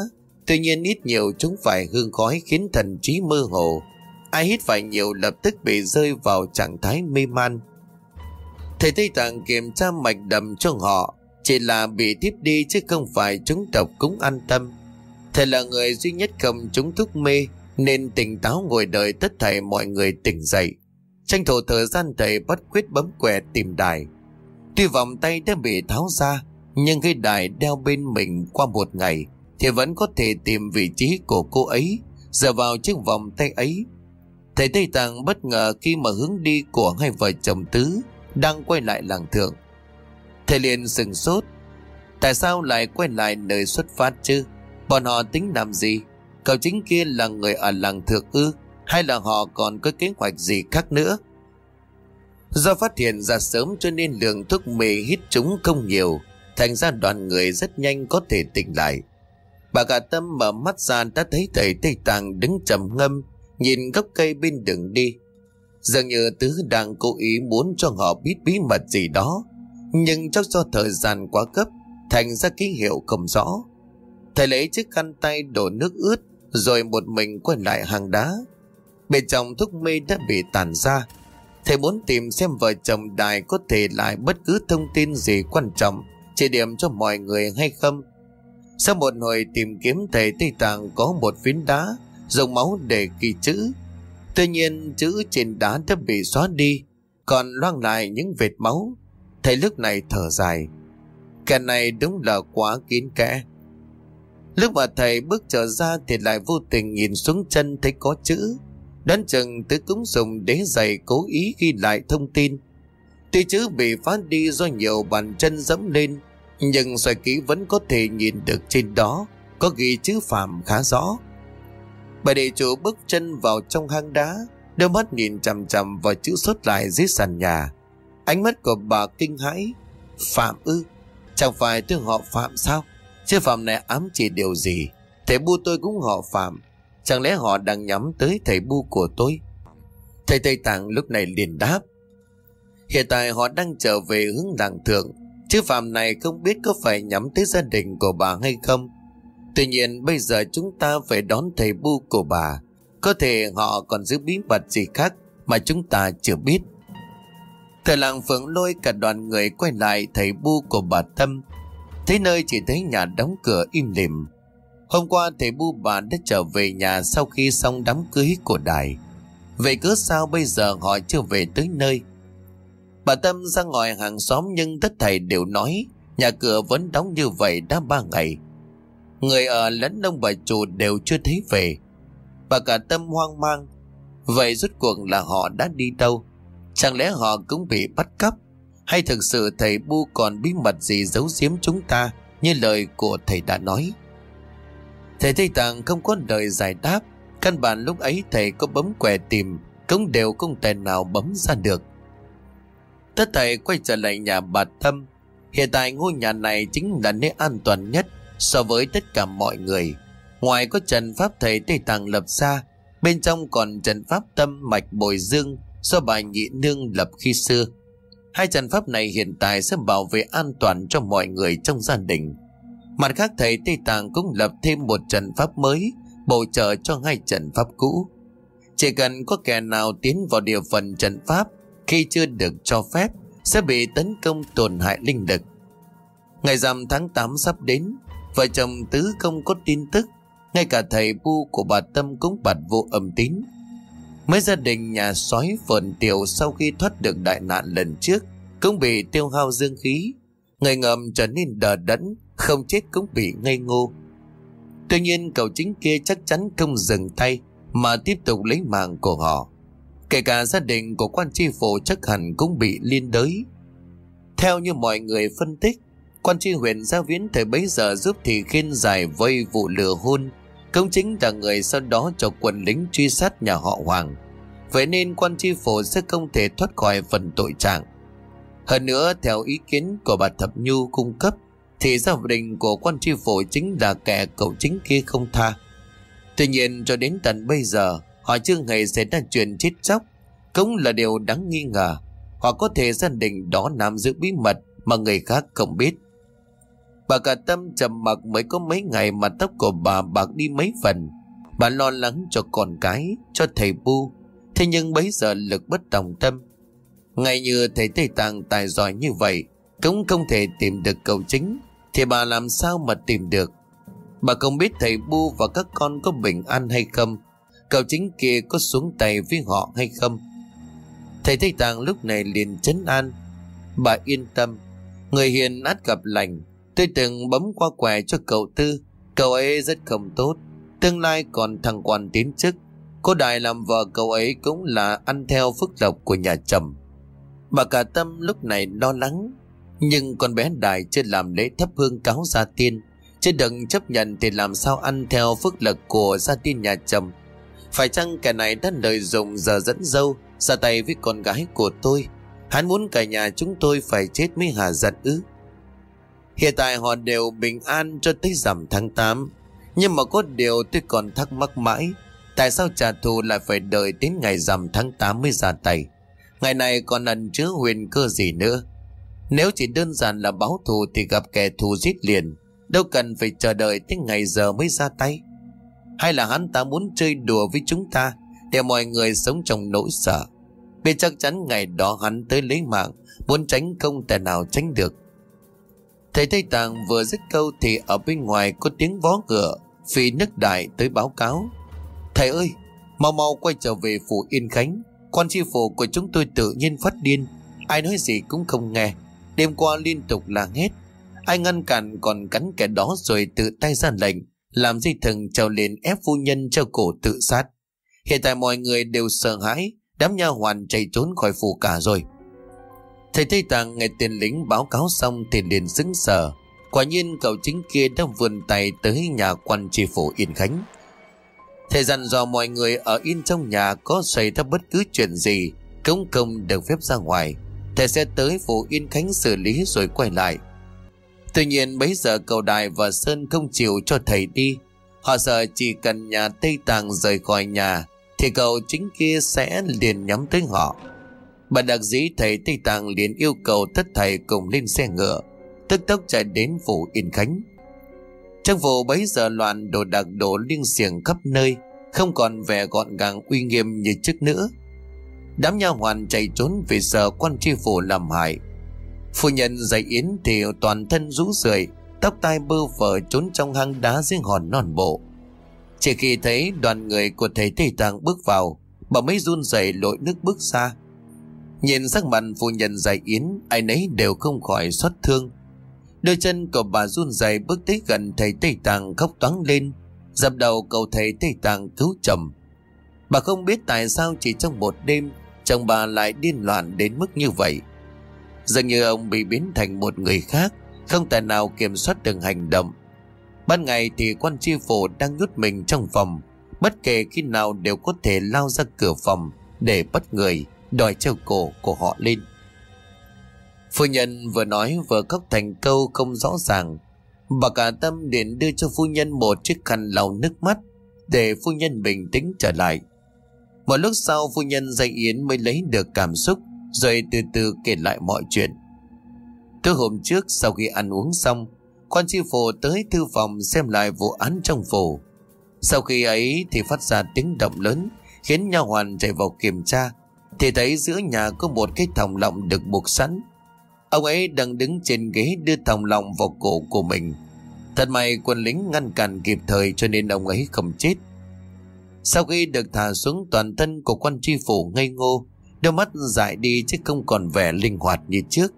A: Tuy nhiên ít nhiều chúng phải hương khói khiến thần trí mơ hồ. Ai hít phải nhiều lập tức bị rơi vào trạng thái mê man. Thầy Tây Tạng kiểm tra mạch đầm cho họ, chỉ là bị tiếp đi chứ không phải chúng độc cũng an tâm. Thầy là người duy nhất không chúng thuốc mê, nên tỉnh táo ngồi đợi tất thảy mọi người tỉnh dậy. Tranh thủ thời gian thầy bắt quyết bấm quẹ tìm đài. Tuy vòng tay đã bị tháo ra, nhưng cái đài đeo bên mình qua một ngày thì vẫn có thể tìm vị trí của cô ấy dựa vào chiếc vòng tay ấy. Thầy Tây Tạng bất ngờ khi mà hướng đi của hai vợ chồng tứ đang quay lại làng thượng. Thầy liền sừng sốt. Tại sao lại quay lại nơi xuất phát chứ? Bọn họ tính làm gì? Cậu chính kia là người ở làng thượng ư? Hay là họ còn có kế hoạch gì khác nữa? Do phát hiện ra sớm cho nên lượng thuốc mê hít chúng không nhiều. Thành ra đoàn người rất nhanh có thể tỉnh lại. Bà cả tâm mở mắt ra đã thấy thầy Tây Tạng đứng trầm ngâm, nhìn gốc cây bên đường đi. Dường như Tứ đang cố ý muốn cho họ biết bí mật gì đó, nhưng chắc do thời gian quá cấp, thành ra ký hiệu không rõ. Thầy lấy chiếc khăn tay đổ nước ướt, rồi một mình quay lại hàng đá. Bên trong thuốc mê đã bị tàn ra. Thầy muốn tìm xem vợ chồng đài có thể lại bất cứ thông tin gì quan trọng chỉ điểm cho mọi người hay không. Sau một hồi tìm kiếm thầy Tây Tạng có một phiến đá dùng máu để ghi chữ. Tuy nhiên chữ trên đá đã bị xóa đi, còn loang lại những vệt máu. Thầy lúc này thở dài. Cái này đúng là quá kín kẽ. Lúc mà thầy bước trở ra thì lại vô tình nhìn xuống chân thấy có chữ. Đoán chừng tứ cúng dùng đế giày cố ý ghi lại thông tin. Tuy chữ bị phá đi do nhiều bàn chân dẫm lên, nhưng xoài kỹ vẫn có thể nhìn được trên đó có ghi chữ phạm khá rõ. Bà địa chủ bước chân vào trong hang đá, đôi mắt nhìn chằm chằm vào chữ xuất lại dưới sàn nhà. Ánh mắt của bà kinh hãi. Phạm ư? Chẳng phải tôi họ Phạm sao? Chứ Phạm này ám chỉ điều gì? thể bu tôi cũng họ Phạm. Chẳng lẽ họ đang nhắm tới thầy bu của tôi? Thầy Tây Tạng lúc này liền đáp. Hiện tại họ đang trở về hướng làng thượng. Chứ Phạm này không biết có phải nhắm tới gia đình của bà hay không? Tuy nhiên bây giờ chúng ta phải đón thầy bu của bà. Có thể họ còn giữ bí mật gì khác mà chúng ta chưa biết. Thời làng phượng lôi cả đoàn người quay lại thầy bu của bà Tâm. Thấy nơi chỉ thấy nhà đóng cửa im lìm. Hôm qua thầy bu bà đã trở về nhà sau khi xong đám cưới của đài. Vậy cứ sao bây giờ họ chưa về tới nơi? Bà Tâm ra ngoài hàng xóm nhưng tất thầy đều nói nhà cửa vẫn đóng như vậy đã ba ngày. Người ở lẫn ông bà chủ đều chưa thấy về. Bà cả Tâm hoang mang. Vậy rốt cuộc là họ đã đi đâu? Chẳng lẽ họ cũng bị bắt cắp? Hay thực sự thầy Bu còn bí mật gì giấu giếm chúng ta như lời của thầy đã nói? Thầy Tây Tạng không có lời giải đáp. Căn bản lúc ấy thầy có bấm quẻ tìm cũng đều không thể nào bấm ra được. Tất thầy quay trở lại nhà bà Tâm. Hiện tại ngôi nhà này chính là nơi an toàn nhất so với tất cả mọi người. Ngoài có trận pháp thầy Tây Tạng lập ra, bên trong còn trận pháp tâm mạch bồi dương do bà nhị nương lập khi xưa. Hai trận pháp này hiện tại sẽ bảo vệ an toàn cho mọi người trong gia đình. Mặt khác thầy Tây Tạng cũng lập thêm một trận pháp mới, bổ trợ cho hai trận pháp cũ. Chỉ cần có kẻ nào tiến vào địa phần trận pháp khi chưa được cho phép sẽ bị tấn công tổn hại linh lực. Ngày rằm tháng 8 sắp đến, vợ chồng Tứ không có tin tức, ngay cả thầy bu của bà Tâm cũng bật vô âm tín. Mấy gia đình nhà sói phồn tiểu sau khi thoát được đại nạn lần trước cũng bị tiêu hao dương khí. Người ngầm trở nên đờ đẫn, không chết cũng bị ngây ngô. Tuy nhiên cậu chính kia chắc chắn không dừng tay mà tiếp tục lấy mạng của họ. Kể cả gia đình của quan tri phủ chắc hẳn cũng bị liên đới. Theo như mọi người phân tích, quan tri huyện gia viễn thời bấy giờ giúp thì khiên giải vây vụ lừa hôn Công chính là người sau đó cho quân lính truy sát nhà họ Hoàng. Vậy nên quan tri phủ sẽ không thể thoát khỏi phần tội trạng. Hơn nữa, theo ý kiến của bà Thập Nhu cung cấp, thì gia đình của quan tri phủ chính là kẻ cậu chính kia không tha. Tuy nhiên, cho đến tận bây giờ, họ chưa hề xảy ra chuyện chết chóc, cũng là điều đáng nghi ngờ. Hoặc có thể gia đình đó nắm giữ bí mật mà người khác không biết. Bà cả tâm trầm mặc mới có mấy ngày mà tóc của bà bạc đi mấy phần. Bà lo lắng cho con cái, cho thầy Bu. Thế nhưng bấy giờ lực bất đồng tâm. Ngay như thầy Tây Tạng tài giỏi như vậy, cũng không thể tìm được cầu chính, thì bà làm sao mà tìm được. Bà không biết thầy Bu và các con có bình an hay không, cậu chính kia có xuống tay với họ hay không. Thầy Tây tàng lúc này liền chấn an. Bà yên tâm, người hiền át gặp lành, Tôi từng bấm qua quẻ cho cậu Tư. Cậu ấy rất không tốt. Tương lai còn thằng quan tiến chức. Cô Đại làm vợ cậu ấy cũng là ăn theo phước lộc của nhà chồng. Bà cả tâm lúc này lo lắng. Nhưng con bé đài chưa làm lễ thắp hương cáo gia tiên, chưa đừng chấp nhận thì làm sao ăn theo phước lộc của gia tiên nhà chồng. Phải chăng kẻ này đã lợi dụng giờ dẫn dâu, ra tay với con gái của tôi? Hắn muốn cả nhà chúng tôi phải chết mới hà giận ư? Hiện tại họ đều bình an cho tới rằm tháng 8. Nhưng mà có điều tôi còn thắc mắc mãi, Tại sao trả thù lại phải đợi đến ngày rằm tháng 8 mới ra tay? Ngày này còn ẩn chứa huyền cơ gì nữa? Nếu chỉ đơn giản là báo thù Thì gặp kẻ thù giết liền. Đâu cần phải chờ đợi tới ngày giờ mới ra tay. Hay là hắn ta muốn chơi đùa với chúng ta Để mọi người sống trong nỗi sợ? Vì chắc chắn ngày đó hắn tới lấy mạng, Muốn tránh không thể nào tránh được. Thầy Tây Tàng vừa dứt câu Thì ở bên ngoài có tiếng vó ngựa, Phi nước đại tới báo cáo. Thầy ơi, Mau mau quay trở về phủ Yên Khánh. Quan tri phủ của chúng tôi tự nhiên phát điên, Ai nói gì cũng không nghe. Đêm qua liên tục là hết. Ai ngăn cản còn cắn kẻ đó rồi tự tay ra lệnh, Làm dây thừng trèo lên ép phu nhân cho cổ tự sát. Hiện tại mọi người đều sợ hãi, Đám nha hoàn chạy trốn khỏi phủ cả rồi. Thầy Tây Tàng nghe tiền lính báo cáo xong thì liền xứng sở Quả nhiên cậu chính kia đã vươn tay tới nhà quan tri phủ Yên Khánh. Thầy dặn dò mọi người ở yên trong nhà có xảy ra bất cứ chuyện gì, cống công được phép ra ngoài. Thầy sẽ tới phủ Yên Khánh xử lý rồi quay lại. Tuy nhiên bấy giờ cầu đài và Sơn không chịu cho thầy đi. Họ sợ chỉ cần nhà Tây Tàng rời khỏi nhà, Thì cậu chính kia sẽ liền nhắm tới họ. Bà đặc dĩ thầy Tây Tàng liền yêu cầu tất thầy cùng lên xe ngựa, Tức tốc chạy đến phủ Yên Khánh. Trong vụ bấy giờ loạn đồ đạc đổ liên xiềng khắp nơi, Không còn vẻ gọn gàng uy nghiêm như trước nữa. Đám nha hoàn chạy trốn vì sợ quan tri phủ làm hại. Phu nhân dạy yến thì toàn thân rũ rượi, Tóc tai bơ phở trốn trong hang đá dưới hòn non bộ. Chỉ khi thấy đoàn người của thầy Tây Tạng bước vào, Bà mới run rẩy lội nước bước xa. Nhìn sắc mặt phu nhân dạy yến, Ai nấy đều không khỏi xót thương. Đôi chân của bà run rẩy bước tới gần thầy Tây Tạng khóc toáng lên, Dập đầu cầu thầy Tây Tạng cứu chồng. Bà không biết tại sao chỉ trong một đêm Chồng bà lại điên loạn đến mức như vậy Dường như ông bị biến thành một người khác, Không tài nào kiểm soát được hành động Ban ngày thì quan tri phủ đang nhốt mình trong phòng, Bất kể khi nào đều có thể lao ra cửa phòng Để bắt người, Đòi treo cổ của họ lên Phu nhân vừa nói vừa khóc thành câu không rõ ràng. Bà cả tâm điện đưa cho phu nhân một chiếc khăn lau nước mắt để phu nhân bình tĩnh trở lại. Một lúc sau phu nhân dạy Yến mới lấy được cảm xúc rồi từ từ kể lại mọi chuyện. Tối hôm trước sau khi ăn uống xong, quan tri phủ tới thư phòng xem lại vụ án trong phủ. Sau khi ấy thì phát ra tiếng động lớn khiến nha hoàn chạy vào kiểm tra thì thấy giữa nhà có một cái thòng lọng được buộc sẵn Ông ấy đang đứng trên ghế đưa thòng lọng vào cổ của mình. Thật may quân lính ngăn cản kịp thời cho nên ông ấy không chết. Sau khi được thả xuống toàn thân của quan tri phủ ngây ngô, đôi mắt dại đi chứ không còn vẻ linh hoạt như trước.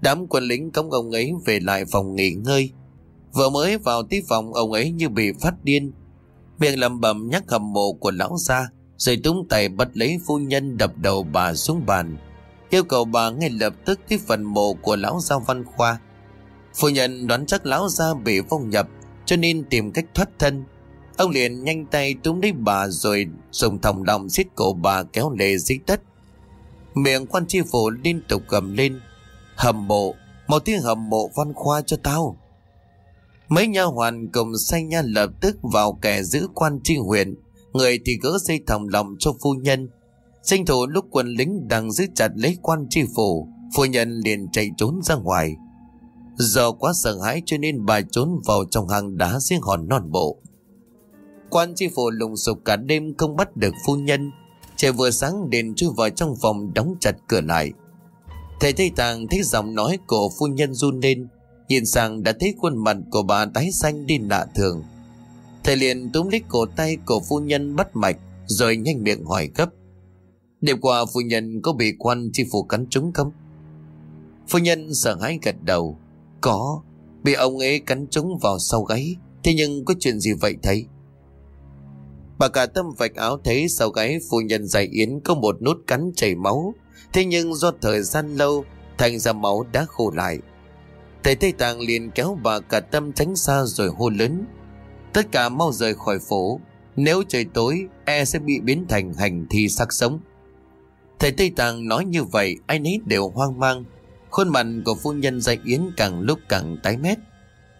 A: Đám quân lính cống ông ấy về lại phòng nghỉ ngơi. Vừa mới vào tí phòng ông ấy như bị phát điên. Miệng lầm bầm nhắc hầm mộ của lão ra, rồi tung tay bắt lấy phu nhân đập đầu bà xuống bàn yêu cầu bà ngay lập tức tiếp phần mộ của lão gia văn khoa. Phu nhân đoán chắc lão gia bị vong nhập cho nên tìm cách thoát thân. Ông liền nhanh tay túm lấy bà rồi dùng thòng lòng xiết cổ bà kéo lê dưới đất. Miệng quan tri phủ liên tục gầm lên. Hầm mộ, một tiếng hầm mộ văn khoa cho tao. Mấy nha hoàn cùng say nha lập tức vào kẻ giữ quan tri huyện, người thì gỡ dây thòng lòng cho phu nhân, sinh thủ lúc quân lính đang giữ chặt lấy quan tri phủ Phu nhân liền chạy trốn ra ngoài Do quá sợ hãi cho nên bà trốn vào trong hang đá riêng hòn non bộ Quan tri phủ lùng sục cả đêm không bắt được phu nhân Trời vừa sáng đền chui vào trong phòng đóng chặt cửa lại Thầy Tây Tàng thấy giọng nói của phu nhân run lên Nhìn sang đã thấy khuôn mặt của bà tái xanh đi lạ thường Thầy liền túm lấy cổ tay của phu nhân bắt mạch Rồi nhanh miệng hỏi gấp Đêm qua phu nhân có bị quan chi phủ cắn trúng không? Phu nhân sợ hãi gật đầu. Có, bị ông ấy cắn trúng vào sau gáy. Thế nhưng có chuyện gì vậy thấy? Bà cả tâm vạch áo thấy sau gáy phu nhân giải yến có một nút cắn chảy máu. Thế nhưng do thời gian lâu, thành ra máu đã khô lại. Thầy Tây Tạng liền kéo bà cả tâm tránh xa rồi hô lớn. Tất cả mau rời khỏi phố. Nếu trời tối, e sẽ bị biến thành hành thi xác sống. Thầy Tây Tạng nói như vậy ai nấy đều hoang mang Khuôn mặt của phu nhân dạy yến càng lúc càng tái mét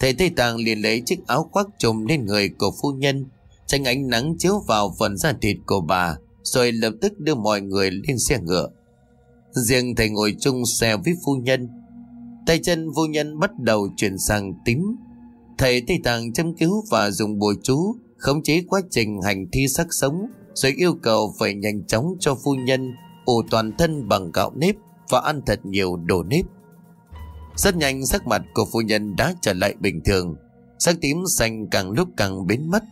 A: Thầy Tây Tạng liền lấy chiếc áo khoác trùm lên người của phu nhân, tránh ánh nắng chiếu vào phần da thịt của bà, rồi lập tức đưa mọi người lên xe ngựa. Riêng thầy ngồi chung xe với phu nhân. Tay chân phu nhân bắt đầu chuyển sang tím. Thầy Tây Tạng châm cứu và dùng bùa chú khống chế quá trình hành thi sắc sống rồi yêu cầu phải nhanh chóng cho phu nhân ủ toàn thân bằng gạo nếp và ăn thật nhiều đồ nếp. Rất nhanh sắc mặt của phu nhân đã trở lại bình thường, sắc tím xanh càng lúc càng biến mất.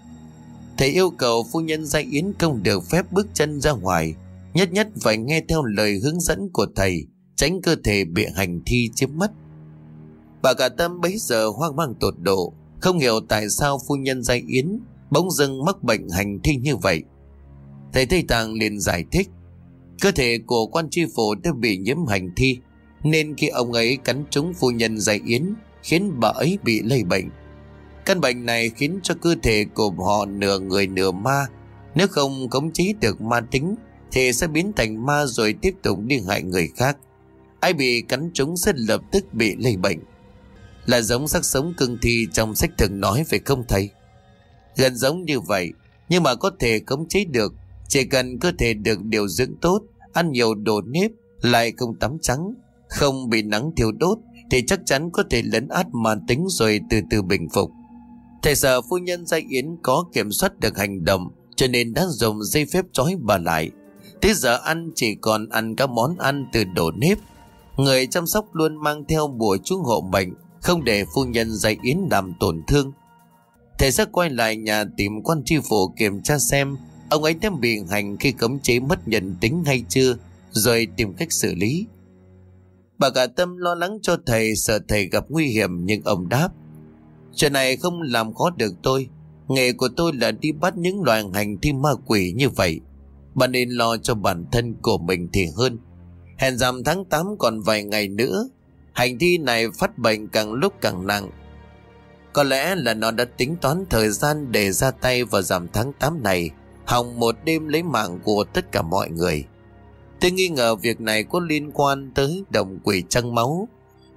A: Thầy yêu cầu phu nhân gia yến công được phép bước chân ra ngoài, nhất nhất phải nghe theo lời hướng dẫn của thầy, tránh cơ thể bị hành thi chiếm mất. Bà cả tâm bấy giờ hoang mang tột độ, không hiểu tại sao phu nhân gia yến bỗng dưng mắc bệnh hành thi như vậy. Thầy Tây Tạng liền giải thích, cơ thể của quan tri phủ đã bị nhiễm hành thi, nên khi ông ấy cắn trúng phu nhân giai yến, khiến bà ấy bị lây bệnh. Căn bệnh này khiến cho cơ thể của họ nửa người nửa ma, nếu không khống chế được ma tính, thì sẽ biến thành ma rồi tiếp tục đi hại người khác. Ai bị cắn trúng sẽ lập tức bị lây bệnh. Là giống sắc sống cưng thi trong sách thường nói về không thầy? Gần giống như vậy, nhưng mà có thể khống chế được chỉ cần cơ thể được điều dưỡng tốt, ăn nhiều đồ nếp, lại không tắm trắng, không bị nắng thiêu đốt, thì chắc chắn có thể lấn át màn tính rồi từ từ bình phục. Thầy sợ phu nhân Gia Yến có kiểm soát được hành động, cho nên đã dùng dây phép trói bà lại. Thế giờ ăn chỉ còn ăn các món ăn từ đồ nếp. Người chăm sóc luôn mang theo bùa chú hộ bệnh, không để phu nhân Gia Yến làm tổn thương. Thầy sẽ quay lại nhà tìm quan tri phủ kiểm tra xem Ông ấy đã bị hành khi cấm chế mất nhận tính hay chưa Rồi tìm cách xử lý Bà cả tâm lo lắng cho thầy Sợ thầy gặp nguy hiểm Nhưng ông đáp Chuyện này không làm khó được tôi Nghề của tôi là đi bắt những loài hành thi ma quỷ như vậy bạn nên lo cho bản thân của mình thì hơn Hẹn rằm tháng 8 còn vài ngày nữa, Hành thi này phát bệnh càng lúc càng nặng Có lẽ là nó đã tính toán thời gian để ra tay vào rằm tháng 8 này, hòng một đêm lấy mạng của tất cả mọi người. Tôi nghi ngờ việc này có liên quan tới đồng quỷ trăng máu.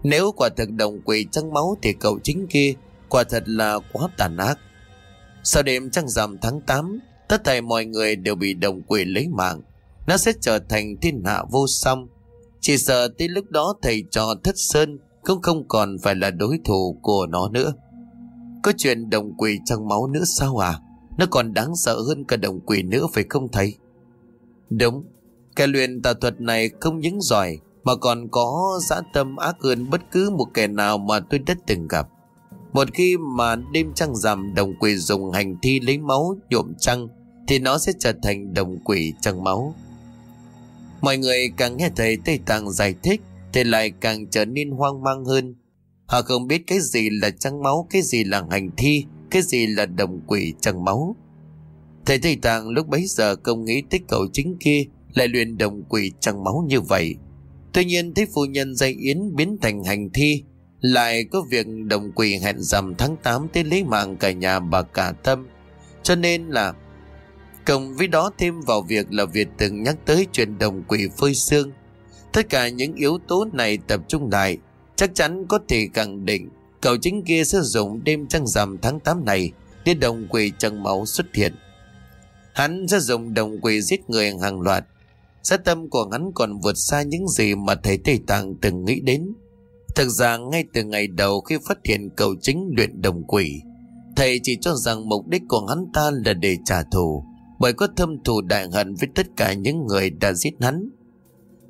A: Nếu quả thực đồng quỷ trăng máu thì cậu chính kia quả thật là quá tàn ác. Sau đêm trăng rằm tháng 8, tất thảy mọi người đều bị đồng quỷ lấy mạng. Nó sẽ trở thành thiên hạ vô song. Chỉ sợ tới lúc đó thầy trò thất sơn cũng không còn phải là đối thủ của nó nữa. Có chuyện đồng quỷ trăng máu nữa sao à? Nó còn đáng sợ hơn cả đồng quỷ nữa phải không thầy? Đúng, kẻ luyện tà thuật này không những giỏi mà còn có dã tâm ác hơn bất cứ một kẻ nào mà tôi đã từng gặp. Một khi mà đêm trăng rằm đồng quỷ dùng hành thi lấy máu nhuộm trăng thì nó sẽ trở thành đồng quỷ trăng máu. Mọi người càng nghe thầy Tây Tạng giải thích thì lại càng trở nên hoang mang hơn. Họ không biết cái gì là trăng máu, cái gì là hành thi cái gì là đồng quỷ trăng máu Thầy Tây Tạng lúc bấy giờ không nghĩ tích cậu chính kia Lại luyện đồng quỷ trăng máu như vậy Tuy nhiên thấy phu nhân dây yến biến thành hành thi lại có việc đồng quỷ hẹn rằm tháng 8 tới lấy mạng cả nhà bà cả tâm Cho nên là Cộng với đó thêm vào việc là Việt từng nhắc tới chuyện đồng quỷ phơi xương Tất cả những yếu tố này tập trung lại, Chắc chắn có thể khẳng định Cậu chính kia sẽ dùng đêm trăng rằm tháng 8 này để đồng quỷ trăng máu xuất hiện. Hắn sẽ dùng đồng quỷ giết người hàng loạt. Sát tâm của hắn còn vượt xa những gì mà thầy Tây Tạng từng nghĩ đến. Thực ra ngay từ ngày đầu khi phát hiện cậu chính luyện đồng quỷ, thầy chỉ cho rằng mục đích của hắn ta là để trả thù, bởi có thâm thù đại hận với tất cả những người đã giết hắn.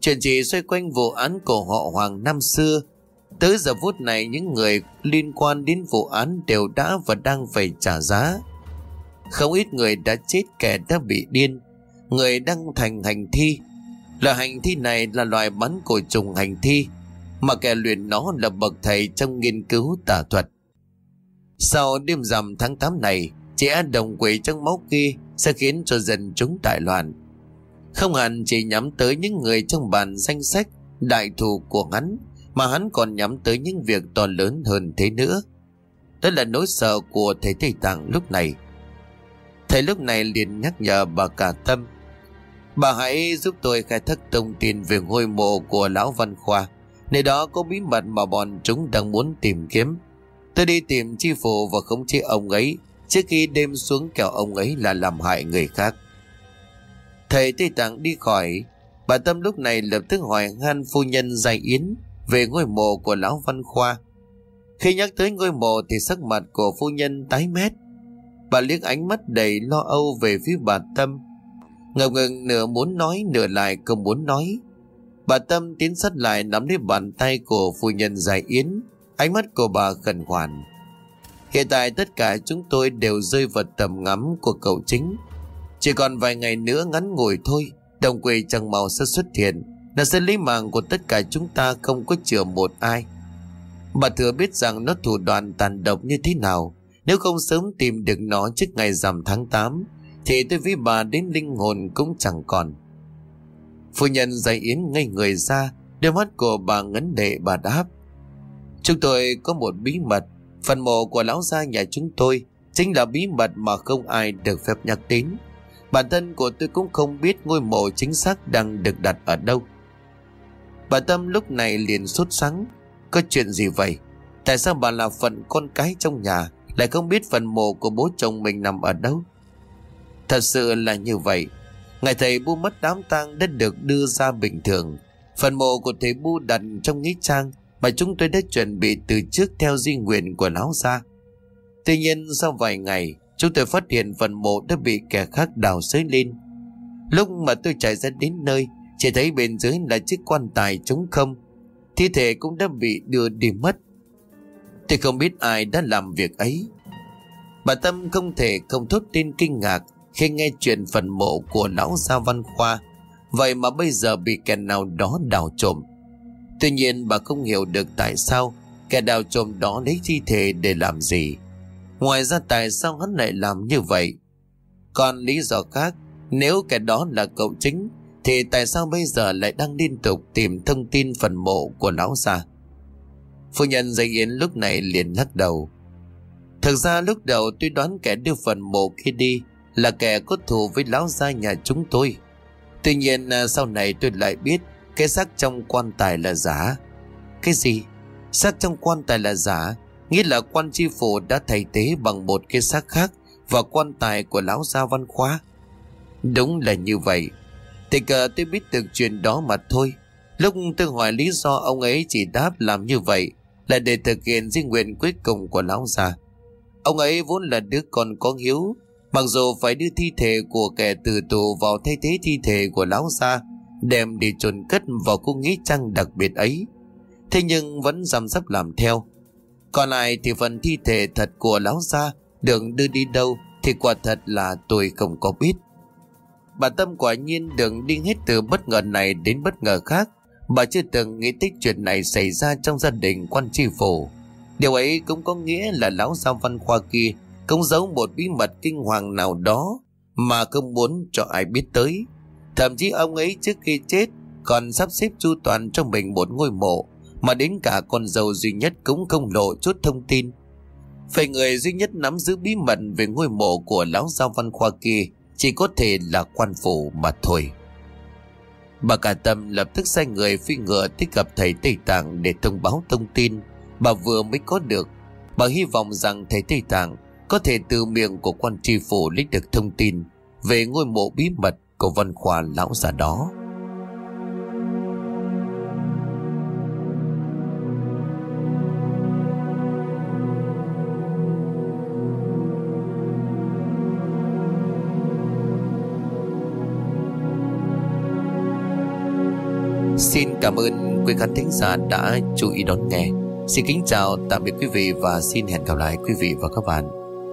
A: Chuyện gì xoay quanh vụ án của họ Hoàng năm xưa Tới giờ phút này những người liên quan đến vụ án đều đã và đang phải trả giá. Không ít người đã chết kẻ đã bị điên, người đang thành hành thi. Là hành thi này là loài bắn cổ trùng hành thi, mà kẻ luyện nó là bậc thầy trong nghiên cứu tà thuật. Sau đêm rằm tháng 8 này, trẻ đồng quỷ trong máu kia sẽ khiến cho dân chúng đại loạn. Không hẳn chỉ nhắm tới những người trong bàn danh sách đại thù của hắn, mà hắn còn nhắm tới những việc to lớn hơn thế nữa. Đó là nỗi sợ của thầy Tây Tạng lúc này. Thầy lúc này liền nhắc nhở bà cả tâm. Bà hãy giúp tôi khai thác thông tin về ngôi mộ của Lão Văn Khoa. Nơi đó có bí mật mà bọn chúng đang muốn tìm kiếm. Tôi đi tìm chi phủ và khống chế ông ấy trước khi đêm xuống kẻo ông ấy là làm hại người khác. Thầy Tây Tạng đi khỏi, bà Tâm lúc này lập tức hỏi han phu nhân Giai Yến về ngôi mộ của Lão Văn Khoa. Khi nhắc tới ngôi mộ thì sắc mặt của phu nhân tái mét. Bà liếc ánh mắt đầy lo âu về phía bà Tâm. Ngập ngừng nửa muốn nói nửa lại không muốn nói. Bà Tâm tiến sát lại nắm lấy bàn tay của phu nhân dài Yến. Ánh mắt của bà khẩn khoản. Hiện tại tất cả chúng tôi đều rơi vào tầm ngắm của cậu chính. Chỉ còn vài ngày nữa ngắn ngủi thôi, đồng quỷ chẳng màu sẽ xuất hiện. Nó sẽ lấy mạng của tất cả chúng ta không có chừa một ai. Bà thừa biết rằng nó thủ đoạn tàn độc như thế nào. Nếu không sớm tìm được nó trước ngày rằm tháng 8, thì tôi với bà đến linh hồn cũng chẳng còn. Phu nhân giải yến ngay người ra, đôi mắt của bà ngấn lệ bà đáp. Chúng tôi có một bí mật, phần mộ của lão gia nhà chúng tôi chính là bí mật mà không ai được phép nhắc đến. Bản thân của tôi cũng không biết ngôi mộ chính xác đang được đặt ở đâu. Bà Tâm lúc này liền sốt sắng. Có chuyện gì vậy? Tại sao bà là phận con cái trong nhà lại không biết phần mộ của bố chồng mình nằm ở đâu? Thật sự là như vậy. Ngày thầy bu mất đám tang đã được đưa ra bình thường. Phần mộ của thầy bu đặt trong nghĩa trang mà chúng tôi đã chuẩn bị từ trước theo di nguyện của lão gia. Tuy nhiên sau vài ngày, chúng tôi phát hiện phần mộ đã bị kẻ khác đào xới lên. Lúc mà tôi chạy ra đến nơi, chỉ thấy bên dưới là chiếc quan tài trống không. Thi thể cũng đã bị đưa đi mất. Tôi không biết ai đã làm việc ấy. Bà Tâm không thể không thốt lên kinh ngạc khi nghe chuyện phần mộ của lão Gia Văn Khoa. Vậy mà bây giờ bị kẻ nào đó đào trộm. Tuy nhiên bà không hiểu được tại sao kẻ đào trộm đó lấy thi thể để làm gì. Ngoài ra tại sao hắn lại làm như vậy? Còn lý do khác, nếu kẻ đó là cậu chính, thì tại sao bây giờ lại đang liên tục tìm thông tin phần mộ của lão già? Phu nhân dây yến lúc này liền lắc đầu. Thực ra lúc đầu tôi đoán kẻ đưa phần mộ khi đi là kẻ có thù với lão gia nhà chúng tôi. Tuy nhiên à, sau này tôi lại biết cái xác trong quan tài là giả. Cái gì? Xác trong quan tài là giả, nghĩa là quan tri phủ đã thay thế bằng một cái xác khác và quan tài của lão gia văn khoa. Đúng là như vậy. Thì cờ tôi biết được chuyện đó mà thôi. Lúc tôi hỏi lý do ông ấy chỉ đáp làm như vậy là để thực hiện di nguyện cuối cùng của lão già. Ông ấy vốn là đứa con có hiếu, mặc dù phải đưa thi thể của kẻ tử tù vào thay thế thi thể của lão gia, đem đi chôn cất vào khu nghĩa trang đặc biệt ấy. Thế nhưng vẫn dằm dấp làm theo. Còn lại thì phần thi thể thật của lão gia được đưa đi đâu thì quả thật là tôi không có biết. Bà Tâm quả nhiên đừng đi hết từ bất ngờ này đến bất ngờ khác. Bà chưa từng nghĩ tới chuyện này xảy ra trong gia đình quan tri phủ. Điều ấy cũng có nghĩa là lão gia văn khoa kia cũng giấu một bí mật kinh hoàng nào đó mà không muốn cho ai biết tới. Thậm chí ông ấy trước khi chết còn sắp xếp chu toàn cho mình một ngôi mộ, mà đến cả con dâu duy nhất cũng không lộ chút thông tin. Phải người duy nhất nắm giữ bí mật về ngôi mộ của lão giao văn khoa kia chỉ có thể là quan phủ mà thôi. Bà cả tâm lập tức sai người phi ngựa tới gặp thầy Tây Tạng để thông báo thông tin bà vừa mới có được. Bà hy vọng rằng thầy Tây Tạng có thể từ miệng của quan tri phủ lấy được thông tin về ngôi mộ bí mật của văn khoa lão già đó. Xin cảm ơn quý khán thính giả đã chú ý đón nghe. Xin kính chào, tạm biệt quý vị và xin hẹn gặp lại quý vị và các bạn